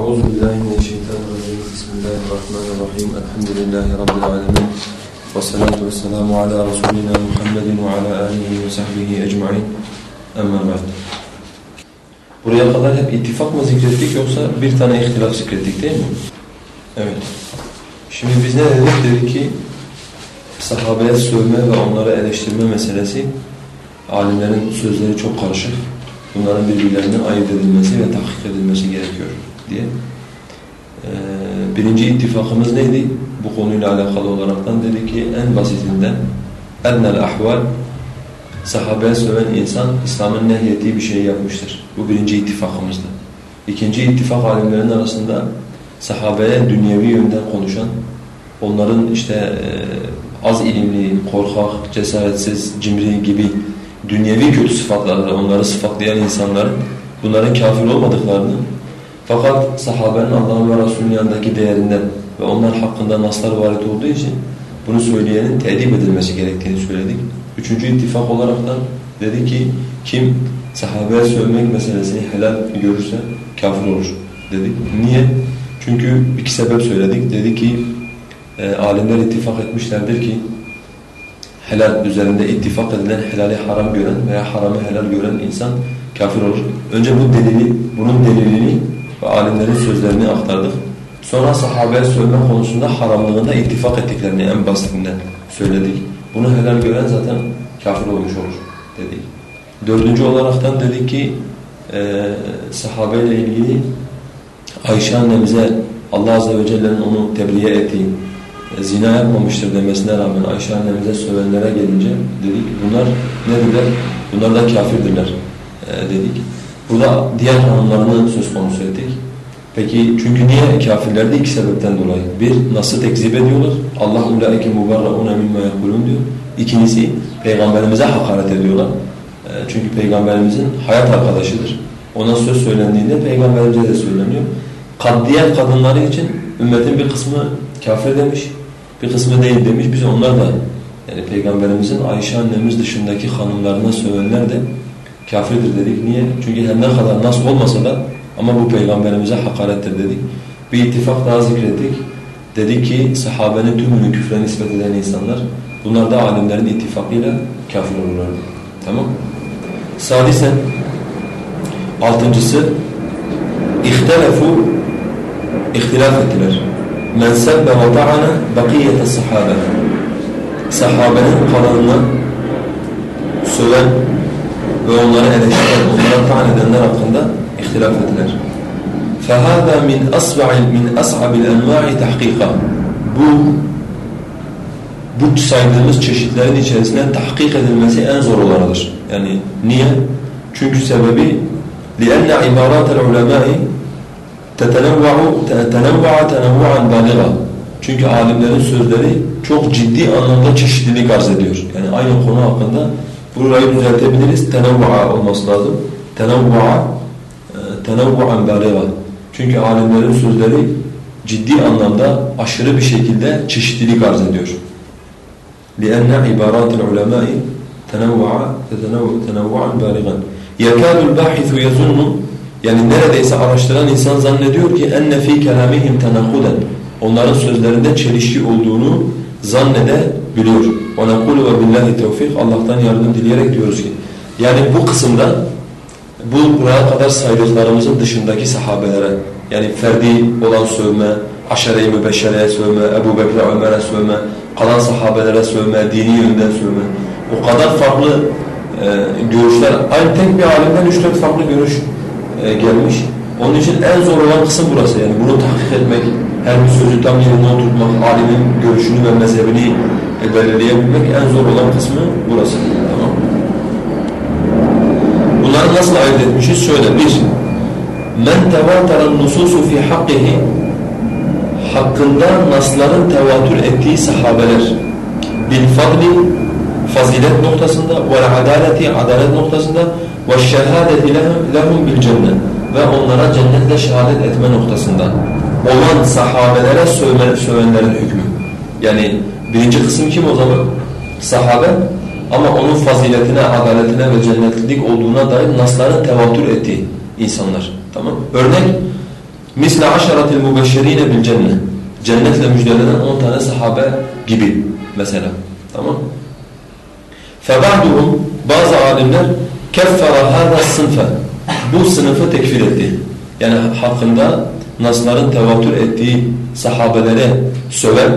أعوذ بالله من الشيطان الرجيم بسم الله الرحمن الرحيم الحمد لله رب العالمين والصلاة والسلام على رسولنا محمد وعلى آله وصحبه أجمعين أما بعد Buraya kadar hep ittifak mı zikrettik yoksa bir tane ihtilaf zikrettik değil mi? Evet. Şimdi biz ne dedik? Dedik ki sahabeye sövme ve onları eleştirme meselesi alimlerin sözleri çok karışık. Bunların birbirlerinden ayırt edilmesi ve tahkik edilmesi gerekiyor diye. Ee, birinci ittifakımız neydi? Bu konuyla alakalı olaraktan dedi ki en basitinden ennel ahval sahabeye söven insan İslam'ın nehyettiği bir şey yapmıştır. Bu birinci ittifakımızdı. İkinci ittifak alimlerin arasında sahabeye dünyevi yönden konuşan, onların işte e, az ilimli, korkak, cesaretsiz, cimri gibi dünyevi kötü sıfatlarla onları sıfatlayan insanların bunların kafir olmadıklarını fakat sahabenin Allah'ın ve Resulünün yanındaki değerinden ve onlar hakkında naslar varit olduğu için bunu söyleyenin tedip edilmesi gerektiğini söyledik. Üçüncü ittifak olarak da dedi ki kim sahabeye sövmek meselesini helal görürse kafir olur dedik. Niye? Çünkü iki sebep söyledik. Dedi ki e, alimler ittifak etmişlerdir ki helal üzerinde ittifak edilen helali haram gören veya haramı helal gören insan kafir olur. Önce bu delili, bunun delilini ve alimlerin sözlerini aktardık. Sonra sahabeye sövme konusunda haramlığında ittifak ettiklerini en basitinden söyledik. Bunu helal gören zaten kafir olmuş olur dedik. Dördüncü olaraktan dedik ki e, sahabeyle ilgili Ayşe annemize Allah Azze ve Celle'nin onu tebliğ ettiği e, zina yapmamıştır demesine rağmen Ayşe annemize sövenlere gelince dedik bunlar nedirler? Bunlar da kafirdirler e, dedik. Burada diğer hanımlarını söz konusu ettik. Peki çünkü niye kafirlerdi? İki sebepten dolayı. Bir, nasıl tekzip ediyorlar? Allah ulaike mubarrauna mimma yekulun diyor. İkincisi, peygamberimize hakaret ediyorlar. E, çünkü peygamberimizin hayat arkadaşıdır. Ona söz söylendiğinde peygamberimize de söyleniyor. Kad, diğer kadınları için ümmetin bir kısmı kafir demiş, bir kısmı değil demiş. Biz onlar da yani peygamberimizin Ayşe annemiz dışındaki hanımlarına sövenler de kafirdir dedik. Niye? Çünkü her ne kadar nasıl olmasa da ama bu peygamberimize hakarettir dedik. Bir ittifak daha zikrettik. Dedik ki sahabenin tümünü küfre nispet eden insanlar bunlar da alimlerin ittifakıyla kafir olurlardı. Tamam Sadisen altıncısı İhtelefu ihtilaf ettiler. Men sebbe ve ta'ana bakiyete sahabe. Sahabenin kalanına söven ve onları eleştiren, onlara ta'an edenler hakkında ihtilaf ettiler. فَهَذَا مِنْ أَصْبَعِ مِنْ أَصْعَبِ الْاَنْوَاعِ تَحْقِيقًا Bu bu saydığımız çeşitlerin içerisinde tahkik edilmesi en zor olanıdır. Yani niye? Çünkü sebebi لِأَنَّ عِبَارَاتَ الْعُلَمَاءِ تَتَنَوَّعُ تَنَوَّعَ تَنَوُّعًا بَالِغًا Çünkü alimlerin sözleri çok ciddi anlamda çeşitlilik arz ediyor. Yani aynı konu hakkında burayı düzeltebiliriz. Tenevvu'a olması lazım. Tenevvu'a tenevvu'an baliga. Çünkü alimlerin sözleri ciddi anlamda aşırı bir şekilde çeşitlilik arz ediyor. لأن عبارات العلماء تنوع تنوعا بالغا يكاد الباحث يظن yani neredeyse araştıran insan zannediyor ki enne fi kelamihim tenakuden onların sözlerinde çelişki olduğunu zannedebiliyor. Ve billahi tevfik Allah'tan yardım dileyerek diyoruz ki yani bu kısımda bu buraya kadar saydıklarımızın dışındaki sahabelere yani ferdi olan sövme, aşere-i mübeşşereye sövme, Ebu Bekir'e, Ömer'e sövme, kalan sahabelere sövme, dini yönden sövme. O kadar farklı e, görüşler, aynı tek bir alimden üç dört farklı görüş e, gelmiş. Onun için en zor olan kısım burası yani bunu tahkik etmek, her bir sözü tam yerine oturtmak, alimin görüşünü ve mezhebini e, belirleyebilmek en zor olan kısmı burası. Tamam Bunları nasıl ayırt etmişiz? Şöyle bir, men tevateren nususu fi hakkihi hakkında nasların tevatür ettiği sahabeler bil fadli fazilet noktasında ve adaleti adalet noktasında ve şehadeti lehum bil cennet ve onlara cennetle şehadet etme noktasında olan sahabelere söven, sövenlerin hükmü. Yani birinci kısım kim o zaman? Sahabe ama onun faziletine, adaletine ve cennetlik olduğuna dair nasların tevatür ettiği insanlar. Tamam Örnek misle aşaratil mubeşşirine bil cennet. Cennetle müjdelenen 10 tane sahabe gibi mesela. Tamam? فَبَعْدُهُمْ Bazı alimler كَفَّرَ هَذَا السِّنْفَ Bu sınıfı tekfir etti. Yani hakkında nasların tevatür ettiği sahabelere söven,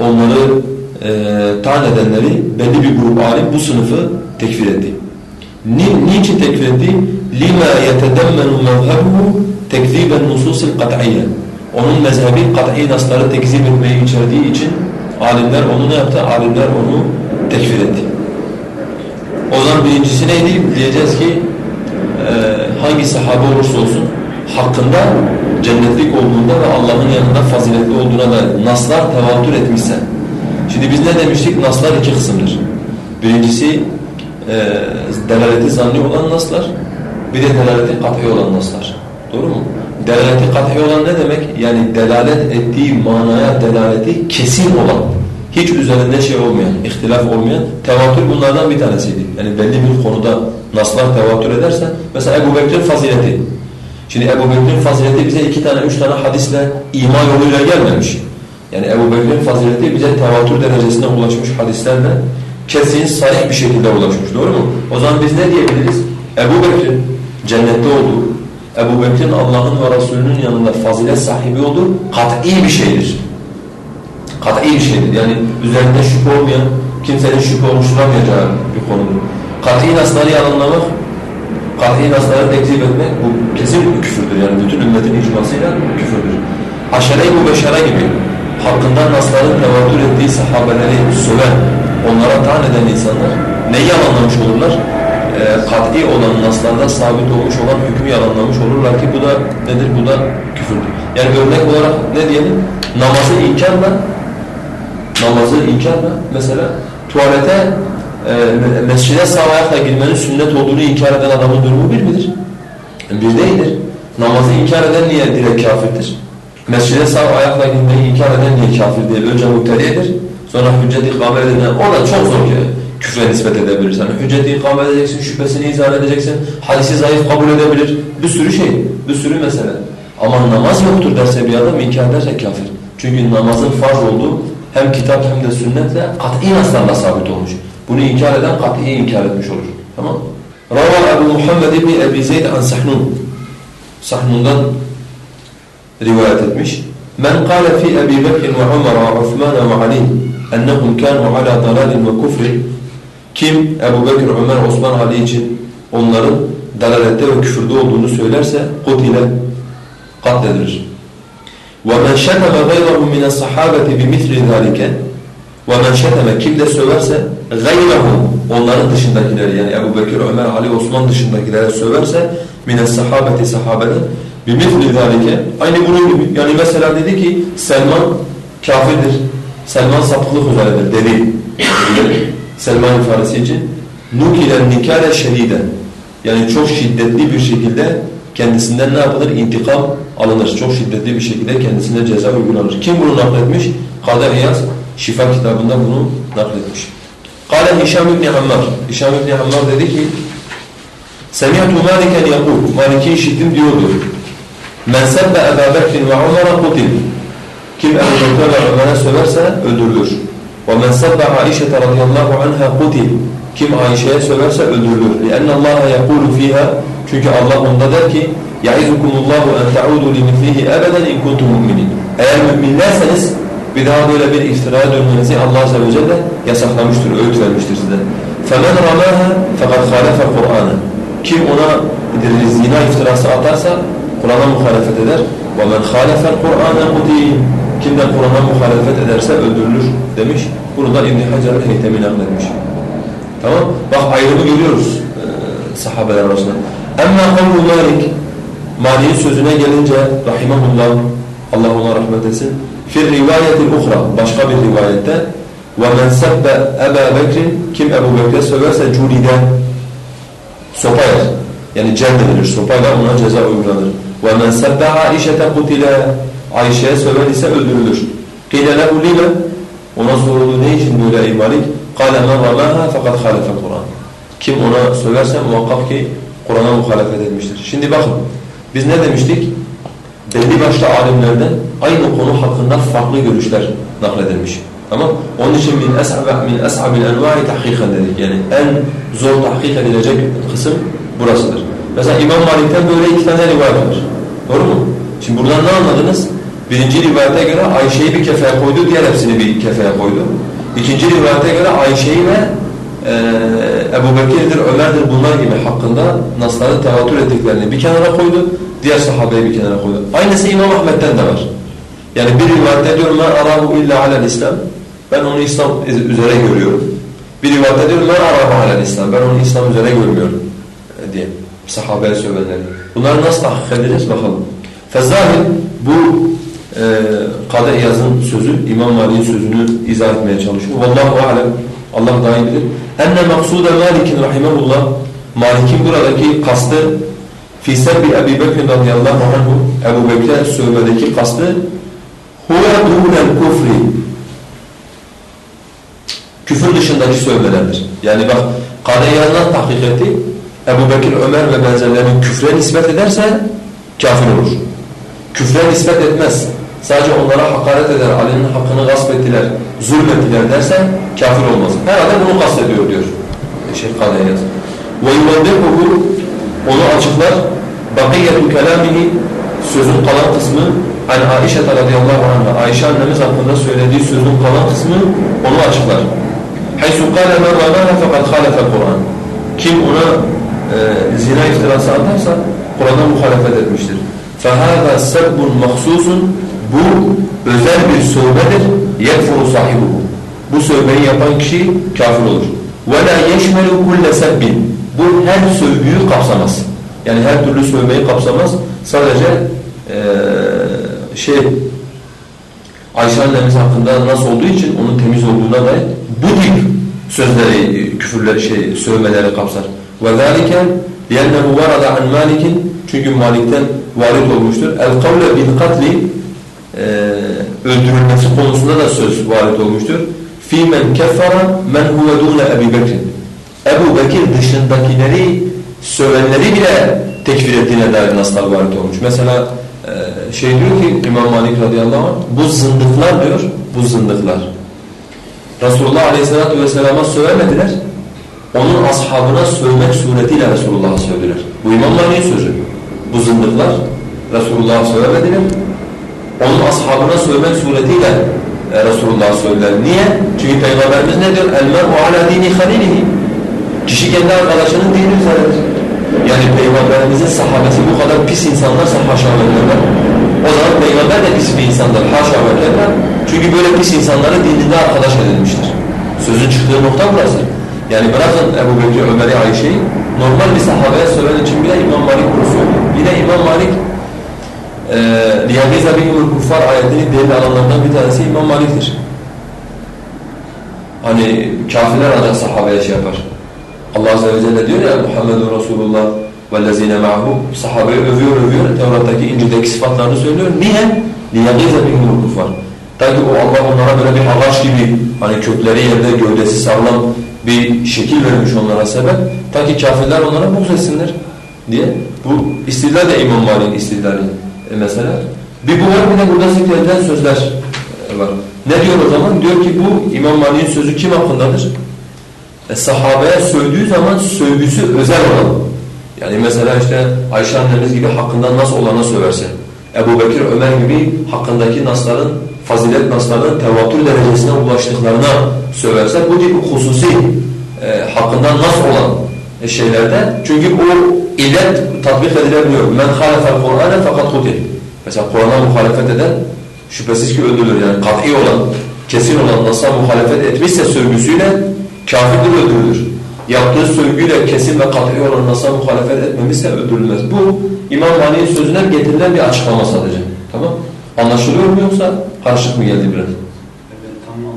onları e, taan edenleri belli bir grup alim bu sınıfı tekfir etti. Ni, niçin tekfir etti? لِمَا يَتَدَمَّنُ مَذْهَبُهُ تَكْذِيبَ النُّسُوسِ الْقَطْعِيَّةِ Onun mezhebi kat'i nasları tekzip etmeyi içerdiği için alimler onu ne yaptı? Alimler onu tekfir etti. O zaman birincisi neydi? Diyeceğiz ki e, hangi sahabe olursa olsun hakkında cennetlik olduğunda ve Allah'ın yanında faziletli olduğuna da naslar tevatür etmişse. Şimdi biz ne demiştik? Naslar iki kısımdır. Birincisi e, delaleti zanni olan naslar, bir de delaleti kat'i olan naslar. Doğru mu? Delaleti kat'i olan ne demek? Yani delalet ettiği manaya delaleti kesin olan, hiç üzerinde şey olmayan, ihtilaf olmayan tevatür bunlardan bir tanesiydi. Yani belli bir konuda naslar tevatür ederse, mesela Ebu Bekir'in fazileti. Şimdi Ebu Bekir'in fazileti bize iki tane, üç tane hadisle, ima yoluyla gelmemiş. Yani Ebu Bekir'in fazileti bize tevatür derecesine ulaşmış hadislerle kesin, sarih bir şekilde ulaşmış. Doğru mu? O zaman biz ne diyebiliriz? Ebu Bekir'in cennette olduğu, Ebu Bekir'in Allah'ın ve Resulünün yanında fazilet sahibi olduğu kat'i bir şeydir. Kat'i bir şeydir. Yani üzerinde şüphe olmayan, kimsenin şüphe oluşturamayacağı bir konudur. Kat'i nasları yalanlamak, kat'i nasları tekzip etmek bu kesin bir küfürdür. Yani bütün ümmetin icmasıyla küfürdür. Aşere-i Mubeşşere gibi hakkında nasların tevatür ettiği sahabeleri söven, onlara taan eden insanlar neyi yalanlamış olurlar? E, kat'i olan naslarda sabit olmuş olan hükmü yalanlamış olurlar ki bu da nedir? Bu da küfürdür. Yani örnek olarak ne diyelim? Namazı inkarla namazı inkarla mesela tuvalete e, mescide sağ ayakla girmenin sünnet olduğunu inkar eden adamın durumu bir midir? Bir değildir. Namazı inkar eden niye direkt kafirdir? Mescide sağ ayakla girmeyi inkar eden niye kafir diye önce muhtediyedir. Sonra hüccet ikame edilen, o da çok zor ki küfre nispet edebilir. Yani hücceti ikame edeceksin, şüphesini izah edeceksin, hadisi zayıf kabul edebilir. Bir sürü şey, bir sürü mesele. Ama namaz yoktur derse bir adam inkar ederse kafir. Çünkü namazın farz olduğu hem kitap hem de sünnetle kat'i naslarla sabit olmuş. Bunu inkar eden kat'i inkar etmiş olur. Tamam Rava Ebu Muhammed İbni Ebi Zeyd an Sahnun. Sahnun'dan rivayet etmiş. Men kâle fi Ebi Bekir ve Ömer ve Osman ve Ali ennehum kânû alâ dalâlin ve kufrin kim Ebu Bekir, Ömer, Osman, Ali için onların dalalette ve küfürde olduğunu söylerse kutile katledilir. وَمَنْ شَتَمَ غَيْرَهُ مِنَ الصَّحَابَةِ بِمِثْلِ ذَٰلِكَ وَمَنْ شَتَمَ kim de söverse gayrehu onların dışındakileri yani Ebu Bekir, Ömer, Ali, Osman dışındakilere söverse mine sahabeti sahabeden bimithli zalike aynı bunun gibi yani mesela dedi ki Selman kafirdir Selman sapıklık üzeredir dedi Selman ifadesi için nukilen nikale şeriden yani çok şiddetli bir şekilde kendisinden ne yapılır? İntikam alınır. Çok şiddetli bir şekilde kendisine ceza uygulanır. Kim bunu nakletmiş? Kader İyaz Şifa kitabında bunu nakletmiş. Kale Hişam İbni Hammar. Hişam İbni Hammar dedi ki Semi'tu Maliken yakul. Malik'i işittim diyordu. Men sebbe Ebu Bekir ve Umar'a kutil. Kim Ebu Bekir ve Umar'a söverse öldürülür. وَمَنْ سَبَّ عَائِشَةَ رَضِيَ اللّٰهُ عَنْهَا قُتِلْ Kim Ayşe'ye söverse öldürülür. لِأَنَّ اللّٰهَ يَقُولُ ف۪يهَا Çünkü Allah onda der ki يَعِذُكُمُ اللّٰهُ أَنْ تَعُودُوا لِمِثْلِهِ أَبَدًا اِنْ كُنْتُمْ مُؤْمِنِينَ Eğer müminlerseniz bir daha böyle bir iftiraya dönmenizi Allah Azze ve Celle yasaklamıştır, öğüt vermiştir size. فَمَنْ رَمَاهَا فَقَدْ خَالَفَ الْقُرْآنَ Kim ona zina iftirası atarsa Kur'an'a muhalefet eder. وَمَنْ خَالَفَ الْقُرْآنَ قُتِيلٍ Kimden Kur'an'a muhalefet ederse öldürülür demiş. Bunu da İbn-i Hacer Heytemi nakletmiş. Tamam. Bak ayrımı görüyoruz e, sahabeler arasında. Emma kavlu Malik Malik'in sözüne gelince rahimahullah Allah ona rahmet etsin. Fi rivayetil uhra başka bir rivayette ve men sebbe Ebu Bekir kim Ebu Bekir'e söverse culide sopa yer. Yani cendedilir. Sopayla ona ceza uygulanır. Ve men sebbe Aişete kutile Ayşe'ye söver ise öldürülür. Kile lehu lime ona soruldu ne için böyle ey Malik? قَالَ مَنْ رَمَاهَا فَقَدْ خَالَفَ الْقُرْآنِ Kim ona söverse muhakkak ki Kur'an'a muhalefet etmiştir. Şimdi bakın biz ne demiştik? Belli başlı alimlerden aynı konu hakkında farklı görüşler nakledilmiş. Tamam? Onun için min es'ab min es'abil enva'i tahkikan dedik. Yani en zor tahkik edilecek kısım burasıdır. Mesela İmam Malik'ten böyle iki tane rivayet var. Doğru mu? Şimdi buradan ne anladınız? Birinci rivayete göre Ayşe'yi bir kefeye koydu, diğer hepsini bir kefeye koydu. İkinci rivayete göre Ayşe'yi ve e, Ebu Bekir'dir, Ömer'dir bunlar gibi hakkında nasları tevatür ettiklerini bir kenara koydu, diğer sahabeyi bir kenara koydu. Aynısı İmam Ahmet'ten de var. Yani bir rivayette diyor men arahu illa alel İslam. Ben onu İslam üzere görüyorum. Bir rivayette diyor men arahu alel İslam. Ben onu İslam üzere görmüyorum e, diye sahabeye söylenenler. Bunları nasıl tahkik edeceğiz bakalım. Fezzahir bu e, Kadı Yaz'ın sözü, İmam Malik'in sözünü izah etmeye çalışıyor. Vallahu alem, Allah daha iyi bilir. Enne maksuda Malik'in rahimahullah, Malik'in buradaki kastı fi sebbi Ebu Bekir radıyallahu anhu, Ebu Bekir'e sövmedeki kastı huve dûnel kufri küfür dışındaki sövmelerdir. Yani bak Kadı Yaz'dan tahkik etti, Ebu Bekir, Ömer ve benzerlerinin küfre nispet ederse kafir olur. Küfre nispet etmez. Sadece onlara hakaret eder, Ali'nin hakkını gasp ettiler, zulmettiler derse kafir olmaz. Herhalde bunu kastediyor diyor Şeyh Kadeyaz. وَيُوَدِّقُهُ Onu açıklar. بَقِيَّةُ كَلَامِهِ Sözün kalan kısmı hani Aişe radıyallahu anh'a Ayşe annemiz hakkında söylediği sözün kalan kısmı onu açıklar. حَيْسُ قَالَ مَنْ رَمَانَ فَقَدْ خَالَفَ الْقُرْآنِ Kim ona e, zina iftirası atarsa Kur'an'a muhalefet etmiştir. فَهَذَا سَبٌ مَخْصُوصٌ Bu özel bir sövbedir. يَكْفُرُ صَحِبُهُ Bu sövbeyi yapan kişi kafir olur. وَلَا يَشْمَلُ كُلَّ سَبٍ Bu her sövgüyü kapsamaz. Yani her türlü sövmeyi kapsamaz. Sadece ee, şey Ayşe annemiz hakkında nasıl olduğu için onun temiz olduğuna dair bu tip sözleri, küfürleri, şey, sövmeleri kapsar. وَذَٰلِكَ لِيَنَّهُ وَرَدَ عَنْ مَالِكٍ Çünkü Malik'ten varit olmuştur. El-kavle bil-katli öldürülmesi konusunda da söz varit olmuştur. فِي مَنْ كَفَّرَ مَنْ هُوَ دُونَ اَبِي بَكْرٍ Ebu Bekir dışındakileri sövenleri bile tekfir ettiğine dair naslar varit olmuş. Mesela şey diyor ki İmam Malik radıyallahu anh bu zındıklar diyor, bu zındıklar. Resulullah aleyhissalatu vesselama söylemediler. Onun ashabına sövmek suretiyle Resulullah'a söylediler. Bu İmam Malik'in sözü. Bu zındıklar Resulullah'a söylemediler. Onun ashabına sövmek suretiyle e, Resulullah'a söylediler. Niye? Çünkü Peygamberimiz ne diyor? El-mer'u ala dini halilihi. Kişi kendi arkadaşının dini üzeredir. Yani Peygamberimizin sahabesi bu kadar pis insanlarsa haşa ve O zaman Peygamber de pis bir insandır haşa ve Çünkü böyle pis insanları dininde arkadaş edilmiştir. Sözün çıktığı nokta burası. Yani bırakın Ebu Bekir, Ömer'i, Ayşe'yi normal bir sahabeye söylen için bile İmam Malik bunu söylüyor. Yine İmam Malik لِيَغِيزَ بِهِمُ الْكُفَّارِ ayetini delil alanlardan bir tanesi İmam Malik'tir. Hani kafirler ancak sahabeye şey yapar. Allah Azze ve Celle diyor ya Muhammedun Resulullah وَالَّذ۪ينَ مَعْهُ Sahabeyi övüyor övüyor. Tevrat'taki İncil'deki sıfatlarını söylüyor. Niye? لِيَغِيزَ بِهِمُ الْكُفَّارِ Ta ki o Allah onlara böyle bir ağaç gibi hani kökleri yerde gövdesi sağlam bir şekil vermiş onlara sebep. Ta ki kafirler onlara buğz etsinler diye. Bu istidlal de İmam Malik'in istidlali e mesela. Bir bu var bir de burada zikredilen sözler e, var. Ne diyor o zaman? Diyor ki bu İmam Malik'in sözü kim hakkındadır? E, sahabeye sövdüğü zaman sövgüsü özel olan. Yani mesela işte Ayşe annemiz gibi hakkında nas olana söverse, Ebu Bekir, Ömer gibi hakkındaki nasların, fazilet naslarının tevatür derecesine ulaştıklarına söverse, bu tip hususi e, hakkında nas olan e, şeylerde, çünkü o illet tatbik edilebiliyor. Men halefel Kur'ane fakat kutil. Mesela Kur'an'a muhalefet eden şüphesiz ki öldürülür. Yani kat'i olan, kesin olan nasla muhalefet etmişse sövgüsüyle kafirdir öldürülür. Yaptığı sövgüyle kesin ve kat'i olan nasla muhalefet etmemişse öldürülmez. Bu İmam Malik'in sözünden getirilen bir açıklama sadece. Tamam? Anlaşılıyor mu yoksa karışık mı geldi biraz? Evet, tamam.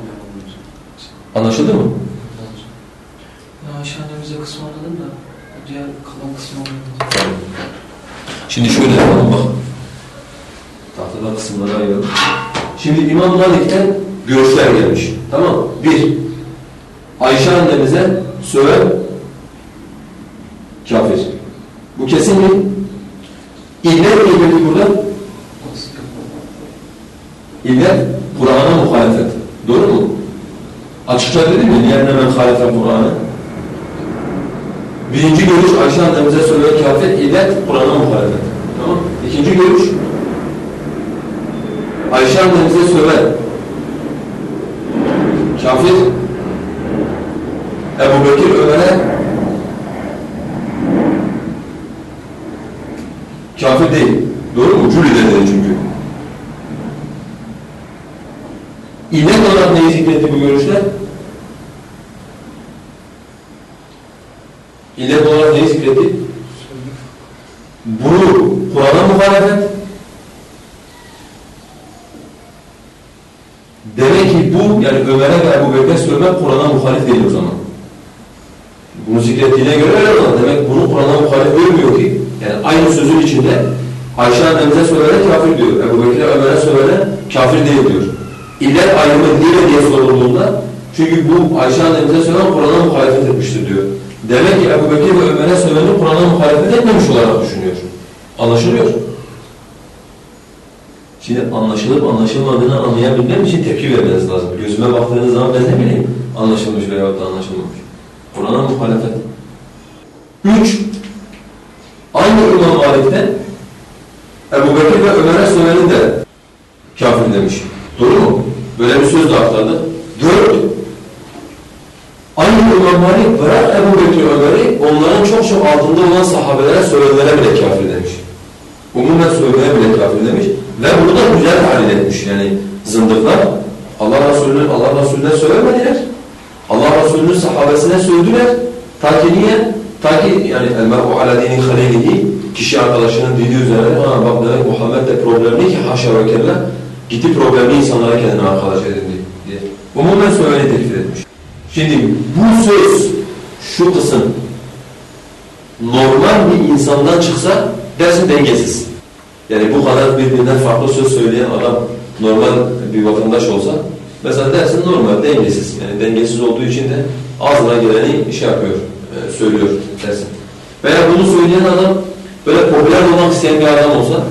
Anlaşıldı mı? Ya Ayşe annemize kısmı anladım da diğer kalan kısmı anlamadım. Şimdi şöyle yapalım bak. Tahtada kısımları ayıralım. Şimdi İmam Malik'ten görüşler gelmiş. Tamam? Bir, Ayşe annemize söven kafir. Bu kesin mi? İllet peki burada? İllet Kur'an'a muhalefet. Doğru mu? Açıkça dedim mi? Niye hemen muhalefet Kur'an'ı? Birinci görüş Ayşe annemize söylenen kafir illet Kur'an'a muhalefet. Tamam İkinci görüş Ayşe annemize söyler kafir Ebu Bekir Ömer'e kafir değil. Doğru mu? Cülide dedi çünkü. İllet olarak neyi zikretti bu görüşler? İllet olarak neyi zikretti? Bunu Kur'an'a muhalefet. Demek ki bu yani Ömer'e ve Ebu Bekir'e söylemek Kur'an'a muhalif değil o zaman. Zikrettiğine göre öyle ama demek bunu Kur'an'a muhalif görmüyor ki. Yani aynı sözün içinde Ayşe annemize söylenen kafir diyor. Ebu Bekir'e Ömer'e söylenen kafir değil diyor. İllet ayrımı niye diye sorulduğunda çünkü bu Ayşe annemize söylenen Kur'an'a muhalefet etmiştir diyor. Demek ki Ebu Bekir ve Ömer'e söyleneni Kur'an'a muhalefet etmemiş olarak düşünüyor. Anlaşılıyor. Şimdi anlaşılıp anlaşılmadığını anlayabilmem için tepki vermeniz lazım. Gözüme baktığınız zaman ben ne bileyim anlaşılmış veyahut da anlaşılmamış. Kur'an'a muhalefet. Üç, aynı İmam Malik'ten Ebu Bekir ve Ömer'e söyleni de kafir demiş. Doğru mu? Böyle bir söz de aktardı. Dört, aynı İmam Malik bırak Ebu Bekir Ömer'i onların çok çok altında olan sahabelere söylenenlere bile kafir demiş. Umumen söylemeye bile kafir demiş. Ve bunu da güzel tahlil etmiş. Yani zındıklar Allah Resulü'nün Allah Resulü'ne söylemediler. Allah Resulü'nün sahabesine söylediler. Ta ki niye? Ta ki yani el-mer'u ala dini halilihi kişi arkadaşının dini üzerine ha bak demek Muhammed de problemli ki haşa ve kella gitti problemli insanlara kendine arkadaş edindi diye. Umumen söylemeni tekfir etmiş. Şimdi bu söz, şu kısım normal bir insandan çıksa dersin dengesiz. Yani bu kadar birbirinden farklı söz söyleyen adam normal bir vatandaş olsa mesela dersin normal, dengesiz. Yani dengesiz olduğu için de ağzına geleni şey yapıyor, e, söylüyor dersin. Veya bunu söyleyen adam böyle popüler olmak isteyen bir adam olsa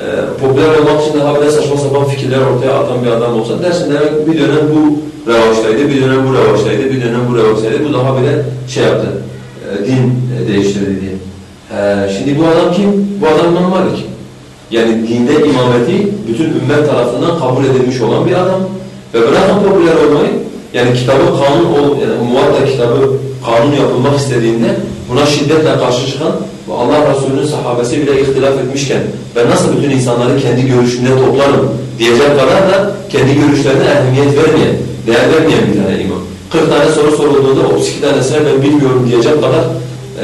e, popüler olmak için daha böyle saçma sapan fikirler ortaya atan bir adam olsa dersin demek bir dönem bu revaçtaydı, bir dönem bu revaçtaydı, bir dönem bu revaçtaydı. Bu daha böyle şey yaptı, e, din değiştirdi diye. E, şimdi bu adam kim? Bu adam İmam Malik. Yani dinde imameti bütün ümmet tarafından kabul edilmiş olan bir adam. Ve bırakın popüler olmayı, yani kitabı kanun, yani muvatta kitabı kanun yapılmak istediğinde buna şiddetle karşı çıkan ve Allah Resulü'nün sahabesi bile ihtilaf etmişken ben nasıl bütün insanları kendi görüşümde toplarım diyecek kadar da kendi görüşlerine ehemmiyet vermeyen, değer vermeyen bir tane imam. 40 tane soru sorulduğunda 32 tanesine ben bilmiyorum diyecek kadar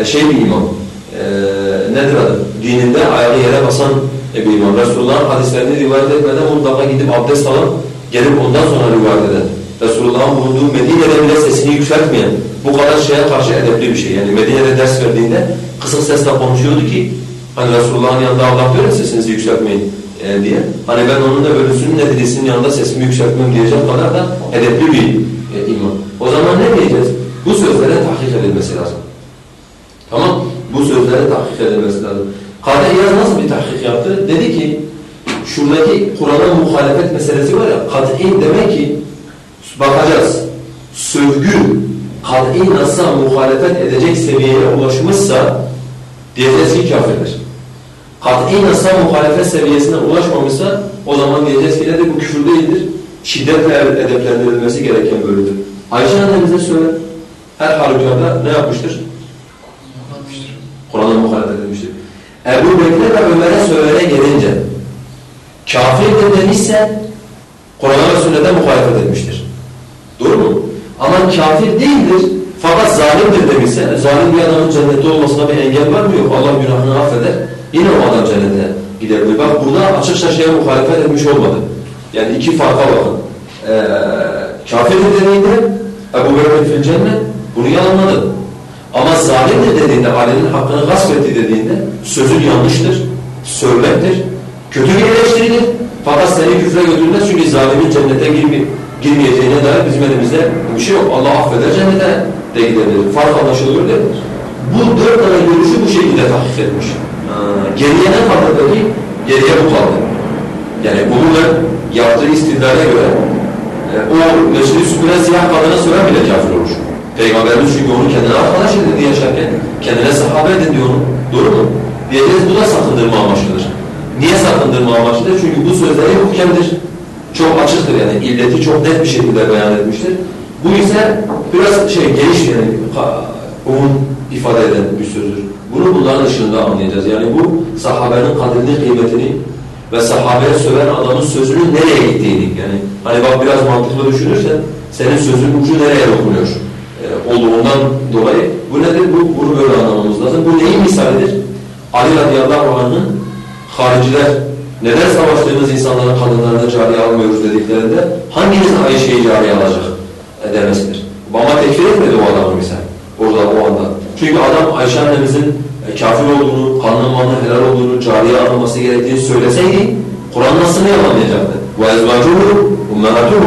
şey bir imam. Ee, nedir adı? Dininde ayağı yere basan bir imam. Resulullah'ın hadislerini rivayet etmeden mutlaka gidip abdest alıp gelip ondan sonra rivayet eden. Resulullah'ın bulunduğu Medine'de bile sesini yükseltmeyen, bu kadar şeye karşı edepli bir şey. Yani Medine'de ders verdiğinde kısık sesle konuşuyordu ki hani Resulullah'ın yanında Allah diyor ya sesinizi yükseltmeyin e, diye. Hani ben onun da ölüsünün neticesinin yanında sesimi yükseltmem diyecek kadar da edepli bir e, imam. O zaman ne diyeceğiz? Bu sözlere tahkik edilmesi lazım. Tamam Bu sözlere tahkik edilmesi lazım. Kadı İyaz nasıl bir tahkik yaptı? Dedi ki şuradaki Kur'an'a muhalefet meselesi var ya kat'i demek ki bakacağız. Sövgü kat'i nasıl muhalefet edecek seviyeye ulaşmışsa diyeceğiz ki kafirdir. Kat'i nasıl muhalefet seviyesine ulaşmamışsa o zaman diyeceğiz ki nedir bu küfür değildir. Şiddetle edeplendirilmesi gereken bölümdür. Ayşe annemize söyle her halükarda ne yapmıştır? Kur'an'a muhalefet edilmiştir. Ebu Bekir'e ve Ömer'e söylene gelince kafirdir demişse Kur'an'a ve sünnete muhalefet etmiştir. Doğru mu? Ama kafir değildir fakat zalimdir demişse zalim bir adamın cennette olmasına bir engel var mı? Yok. Allah günahını affeder. Yine o adam cennete gidebilir. Bak burada açıkça şeye muhalefet etmiş olmadı. Yani iki farka bakın. Ee, kafirdir dediğinde Ebu Bekir fil cennet bunu yalanladı. Ama zalimdir dediğinde, Ali'nin hakkını gasp etti dediğinde sözün yanlıştır, sövmektir, kötü bir eleştiridir. Fakat seni küfre götürmez çünkü zalimin cennete girme, girmeyeceğine dair bizim elimizde bir şey yok. Allah affeder cennete de gidebilir. Fark anlaşılıyor değil mi? Bu dört tane görüşü bu şekilde tahkik etmiş. Geriye ne kaldı peki? Geriye bu kaldı. Yani umumen yaptığı istidlale göre e, o Mescid-i Sübüne siyah kadına söven bile kafir olur. Peygamberimiz çünkü onu kendine arkadaş edindi yaşarken. Kendine sahabe edindi onu. Doğru mu? Diyeceğiz bu da sakındırma amaçlıdır. Niye sakındırma amaçlıdır? Çünkü bu sözleri muhkemdir. Çok açıktır yani illeti çok net bir şekilde beyan etmiştir. Bu ise biraz şey geniş yani umum ifade eden bir sözdür. Bunu bunların ışığında anlayacağız. Yani bu sahabenin kadrini, kıymetini ve sahabeye söven adamın sözünün nereye gittiğini yani hani bak biraz mantıklı düşünürsen senin sözün ucu nereye dokunuyor e, olduğundan dolayı bu nedir? Bu, bunu böyle anlamamız lazım. Bu neyin misalidir? Ali radıyallahu anh'ın hariciler neden savaştığımız insanların kadınlarını cariye almıyoruz dediklerinde hanginiz Ayşe'yi cariye alacak e, demesidir. Ama tekfir etmedi o adamı misal. Orada o anda. Çünkü adam Ayşe annemizin e, kafir olduğunu, kanlı mallı helal olduğunu, cariye alınması gerektiğini söyleseydi Kur'an nasıl yalanlayacaktı? وَاَزْوَاجُهُ اُمَّهَتُهُ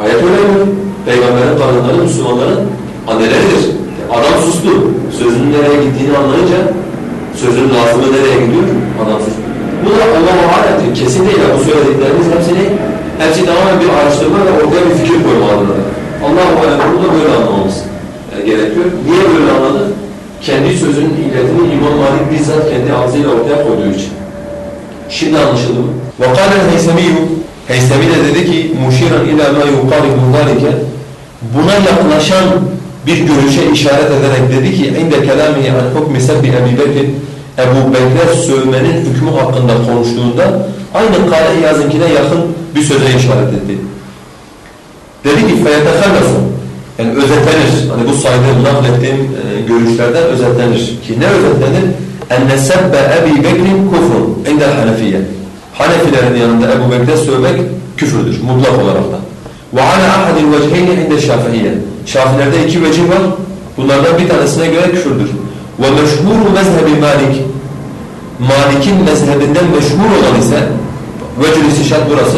Ayet öyle mi? Peygamberin kadınları, Müslümanların anneleridir. Adam sustu. Sözünün nereye gittiğini anlayınca sözün lafımı nereye gidiyor? Adam sustu. Bu da Allah-u Alem'dir. Kesin değil. Bu söylediklerimiz hepsini, hepsi tamamen bir araştırma ve ortaya bir fikir koymalıdır. Allah-u Alem bunu da böyle anlamamız e, gerekiyor. Niye böyle anladı? Kendi sözünün illetini İmam Malik bizzat kendi ağzıyla ortaya koyduğu için. Şimdi anlaşıldı mı? وَقَالَ الْهَيْسَمِيُّ Heysemi de dedi ki مُشِيرًا اِلَى مَا يُقَارِبُ ذَلِكَ Buna yaklaşan bir görüşe işaret ederek dedi ki عِنْدَ كَلَامِهِ عَنْ حُكْمِ سَبِّ اَبِي بَكِرٍ Ebu Bekir sövmenin hükmü hakkında konuştuğunda aynı Kale İyaz'ınkine yakın bir söze işaret etti. Dedi ki فَيَتَخَلَّفُ Yani özetlenir. Hani bu saydığım, naklettiğim e, görüşlerden özetlenir. Ki ne özetlenir? اَنَّ سَبَّ اَبِي بَكْرٍ كُفْرٌ عِنْدَ الْحَنَفِيَّةِ Hanefilerin yanında Ebu Bekir'e sövmek küfürdür, mutlak olarak da. وَعَلَى أَحَدِ الْوَجْهَيْنِ عِنْدَ الشَّافِعِيَّةِ Şafilerde iki vecih var. Bunlardan bir tanesine göre küfürdür. وَمَشْهُورُ مَذْهَبِ مَالِكِ Malik'in mezhebinden meşhur olan ise vecül istişat burası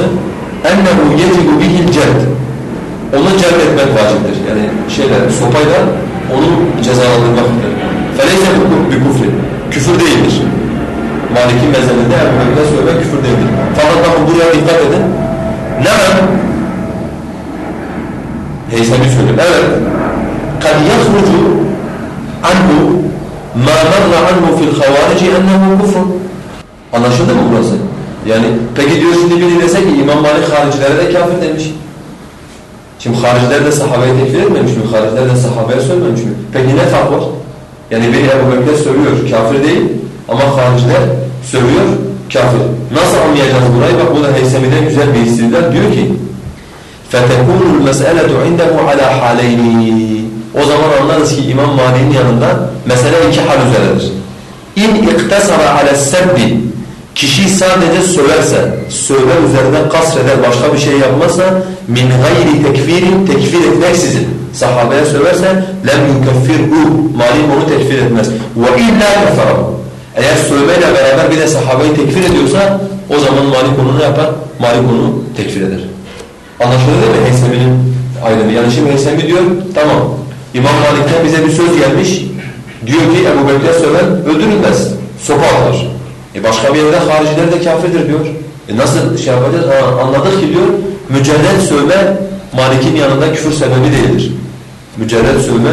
ennehu yecibu bihil celd onu celd etmek vaciptir. Yani şeyle, sopayla onu cezalandırmaktır. Feleyse bu bir. Küfür değildir. Maliki mezhebinde Ebu Hanife'de söylemek küfür değildir. Fakat bakın buraya dikkat edin. Nemen Heysemi söylüyor. Evet. Kad yahrucu anhu مَا مَرَّ عَنْهُ فِي الْخَوَارِجِ أَنَّهُ كُفْرٌ Anlaşıldı mı burası? Yani peki diyor şimdi biri dese ki İmam Malik haricilere de kafir demiş. Şimdi hariciler de sahabeyi tekfir etmemiş mi? Hariciler de sahabeye söylememiş mi? Peki ne fark var? Yani biri Ebu Bekir söylüyor, kafir değil ama hariciler söylüyor, kafir. Nasıl anlayacağız burayı? Bak bu da Heysemi'den güzel bir istidlal. Diyor ki فَتَكُونُ الْمَسْأَلَةُ عِنْدَهُ عَلَى حَالَيْنِ o zaman anlarız ki İmam Mali'nin yanında mesele iki hal üzeredir. İn iktasara ala sebbi Kişi sadece söverse, söver üzerinde kasreder, başka bir şey yapmazsa min gayri tekfirin tekfir etmeksizin sahabeye söverse lem yukeffirhu Malik onu tekfir etmez. Ve illa kefara. Eğer sövmeyle beraber bir de sahabeyi tekfir ediyorsa o zaman Malik onu ne yapar? Malik onu tekfir eder. Anlaşıldı değil mi Heysemi'nin ayrımı? Yani şimdi Heysemi diyor tamam İmam Malik'ten bize bir söz gelmiş diyor ki Ebu Bekir'e söven öldürülmez. Sopa alır. E başka bir yerde hariciler de kafirdir diyor. E nasıl şey yapacağız? Ha, anladık ki diyor mücerred sövme Malik'in yanında küfür sebebi değildir. Mücerred sövme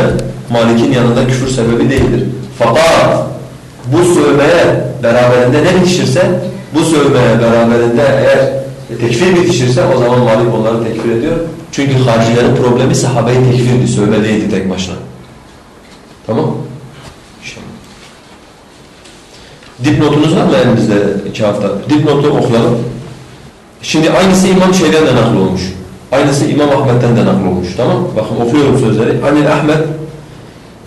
Malik'in yanında küfür sebebi değildir. Fakat bu sövmeye beraberinde ne bitişirse bu sövmeye beraberinde eğer tekfir bitişirse o zaman Malik onları tekfir ediyor. Çünkü haricilerin problemi sahabeyi tekfirdi, sövme değildi tek başına. Tamam İnşallah. Dipnotunuz var mı elimizde kağıtta? Dipnotu okuyalım. Şimdi aynısı İmam şeyden de nakl olmuş. Aynısı İmam Ahmet'ten de nakl olmuş. Tamam Bakın okuyorum sözleri. Anil Ahmet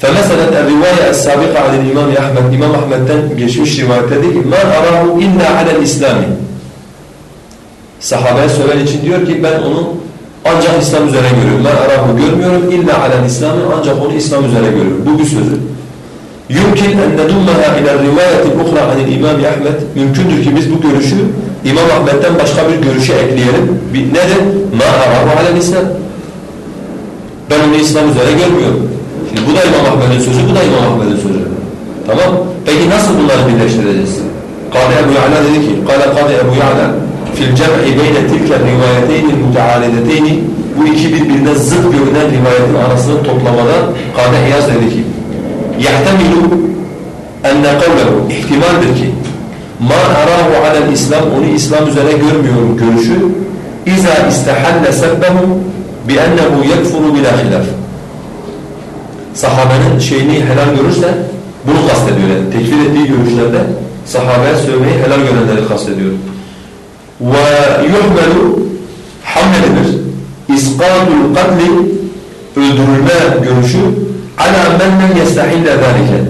فَمَثَلًا الرِّوَايَ السَّابِقَ عَلِ الْاِمَامِ Ahmet İmam Ahmet'ten geçmiş rivayette dedi ki مَنْ أَرَاهُ اِلَّا عَلَى الْاِسْلَامِ Sahabeye söylen için diyor ki ben onu ancak İslam üzere görüyorum. Ben Arap'ı görmüyorum. İlla alel İslam'ı ancak onu İslam üzere görüyorum. Bu bir sözü. Yumkin en nedummaha ila rivayetin ukra anil İmam Ahmed. Mümkündür ki biz bu görüşü İmam Ahmed'den başka bir görüşe ekleyelim. Nedir? Ma arahu alel İslam. Ben onu İslam üzere görmüyorum. Şimdi bu da İmam Ahmed'in sözü, bu da İmam Ahmed'in sözü. Tamam? Peki nasıl bunları birleştireceğiz? Kale Ebu Ya'la dedi ki, Kale Kade Ebu Ya'la fil cem'i beyne tilke rivayeteyni mutearideteyni bu iki birbirine zıt görünen rivayetin arasını toplamada Kadı İyaz dedi ki يَحْتَمِلُ اَنَّ قَوْلَهُ ihtimaldir ki ma arahu alel İslam onu İslam üzere görmüyorum görüşü İza istahalle sebbehu bi ennehu yekfuru bila hilaf. Sahabenin şeyini helal görürse bunu kastediyor yani. Tekfir ettiği görüşlerde sahabeye sövmeyi helal görenleri kastediyor. Ve yuhmelu hamledilir. İskatul katli öldürülme görüşü ala men men yestahille zâlike.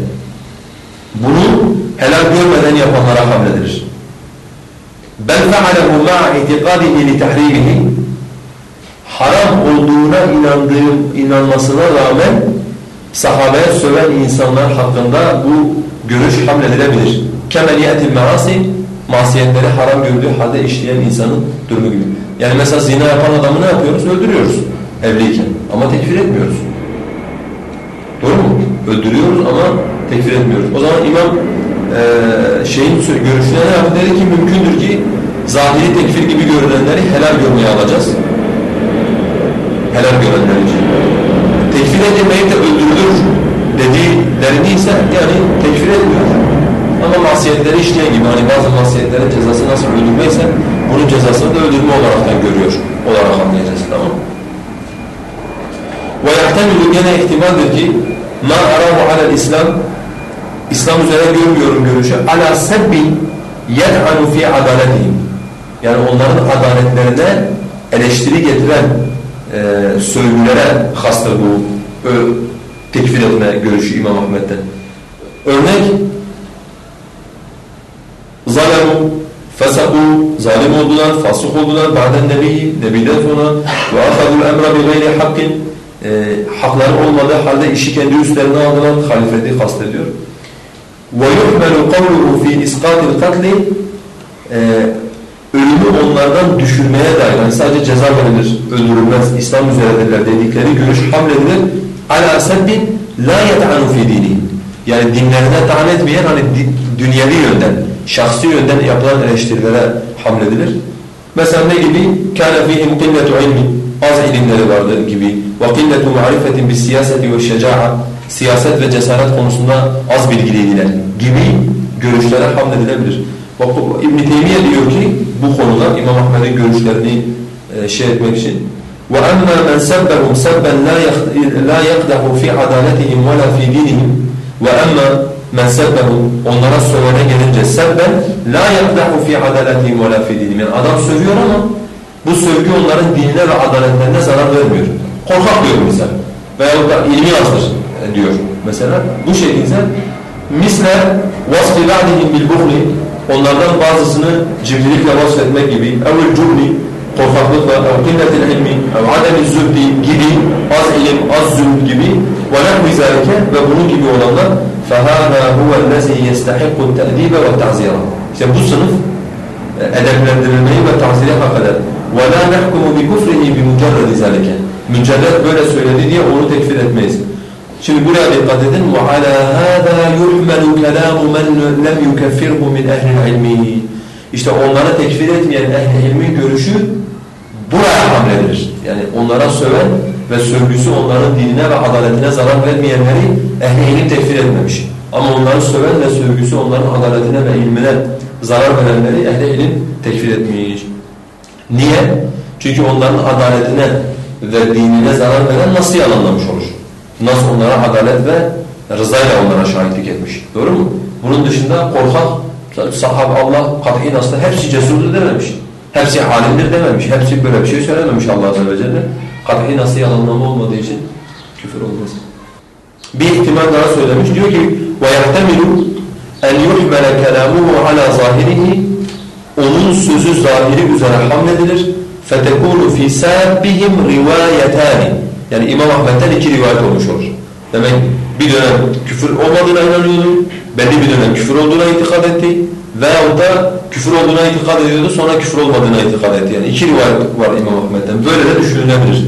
Bunu helal görmeden yapanlara hamledilir. Bel fe'alehu ma'a itikadihi li tahrimihi haram olduğuna inandığım inanmasına rağmen sahabeye söven insanlar hakkında bu görüş hamledilebilir. Ye'til measi masiyetleri haram gördüğü halde işleyen insanın durumu gibi. Yani mesela zina yapan adamı ne yapıyoruz? Öldürüyoruz evliyken ama tekfir etmiyoruz. Doğru mu? Öldürüyoruz ama tekfir etmiyoruz. O zaman imam e, şeyin görüşüne ne yaptı? Dedi ki mümkündür ki zahiri tekfir gibi görülenleri helal görmeye alacağız. Helal görenler için. Tekfir edilmeyip de öldürülür dediğlerini ise yani tekfir etmiyor. Ama masiyetleri işleyen gibi hani bazı masiyetlerin cezası nasıl öldürmeyse bunun cezasını da öldürme olaraktan görüyor olarak anlayacağız tamam. Ve yahtemilu gene ihtimaldir ki ma arahu alel İslam İslam üzere görmüyorum görüşü. Ala sebbi yed'anu fi adaletihim yani onların adaletlerine eleştiri getiren e, sövgülere hastır bu ö, tekfir etme görüşü İmam Ahmet'ten. Örnek zalemu, fesaku, zalim oldular, fasık oldular, ba'den nebi, nebiden sonra ve ahadul emra bi gayri hakkin e, hakları olmadığı halde işi kendi üstlerine aldılar, halifeti kastediyor. Kavluhu fi iskatil katli e, ölümü onlardan düşürmeye dair, yani sadece ceza verilir, öldürülmez, İslam üzeredirler dedikleri görüş hamledilir. Ala sebbin la yet'anu fi dini. Yani dinlerine tahan etmeyen hani dünyevi yönden, şahsi yönden yapılan eleştirilere hamledilir. Mesela ne gibi? كَانَ فِيهِمْ قِلَّةُ عِلْمٍ Az ilimleri vardı gibi. وَقِلَّةُ مَعْرِفَةٍ بِالسِّيَاسَةِ وَالشَّجَاعَةِ Siyaset ve cesaret konusunda az bilgiliydiler gibi görüşlere hamledilebilir. İbn Teymiye diyor ki bu konuda İmam Ahmed'in görüşlerini e, şey etmek için وَأَمَّا مَنْ سَبَّهُمْ سَبًّا لَا يَقْدَحُ فِي عَدَالَتِهِمْ وَلَا فِي دِينِهِمْ وَأَمَّا men sebbehu onlara sövene gelince sebben la yeflehu fi adaletihim ve la fi. Yani adam sövüyor ama bu sövgü onların dinine ve adaletlerine zarar vermiyor. Korkak diyor mesela. Veyahut da ilmi azdır e, diyor mesela. Bu şekilde misle vasfi ba'dihim bil buhli onlardan bazısını cimrilikle vasfetmek gibi evvel cubni korkaklıkla ev killetil ilmi ev ademi zübdi gibi az ilim az zübd gibi ve nehvi ve bunun gibi olanlar فَهَذَا هُوَ الَّذِي يَسْتَحِقُ التَّأْدِيبَ وَالتَّعْزِيرَ İşte bu sınıf e, edeplendirilmeyi ve tazire hak eder. وَلَا نَحْكُمُ بِكُفْرِهِ بِمُجَرَّدِ ذَلِكَ Mücerred böyle söyledi diye onu tekfir etmeyiz. Şimdi buraya dikkat edin. وَعَلَى هَذَا يُحْمَلُ كَلَامُ مَنْ لَمْ يُكَفِّرْهُ مِنْ اَهْلِ الْعِلْمِ İşte onlara tekfir etmeyen ehl ilmi görüşü buraya hamledilir. Yani onlara söven ve sövgüsü onların dinine ve adaletine zarar vermeyenleri ehl ilim tekfir etmemiş. Ama onları söven ve sövgüsü onların adaletine ve ilmine zarar verenleri ehl ilim tekfir etmiş. Niye? Çünkü onların adaletine ve dinine zarar veren nasıl yalanlamış olur? Nasıl onlara adalet ve rızayla onlara şahitlik etmiş. Doğru mu? Bunun dışında korkak, sahabe Allah kat'i nasıl hepsi cesurdur dememiş. Hepsi alimdir dememiş. Hepsi böyle bir şey söylememiş Allah Azze ve Celle. Kat'i nasıl yalanlama olmadığı için küfür olmaz. Bir ihtimal daha söylemiş. Diyor ki وَيَحْتَمِلُ اَنْ يُحْمَلَ كَلَامُهُ عَلَى ظَاهِرِهِ Onun sözü zahiri üzere hamledilir. فَتَكُونُ فِي سَابِّهِمْ رِوَايَتَانِ yani İmam Ahmet'ten iki rivayet olmuş olur. Demek bir dönem küfür olmadığına inanıyordu, belli bir dönem küfür olduğuna itikad etti veyahut da küfür olduğuna itikad ediyordu sonra küfür olmadığına itikad etti. Yani iki rivayet var İmam Ahmet'ten. Böyle de düşünülebilir.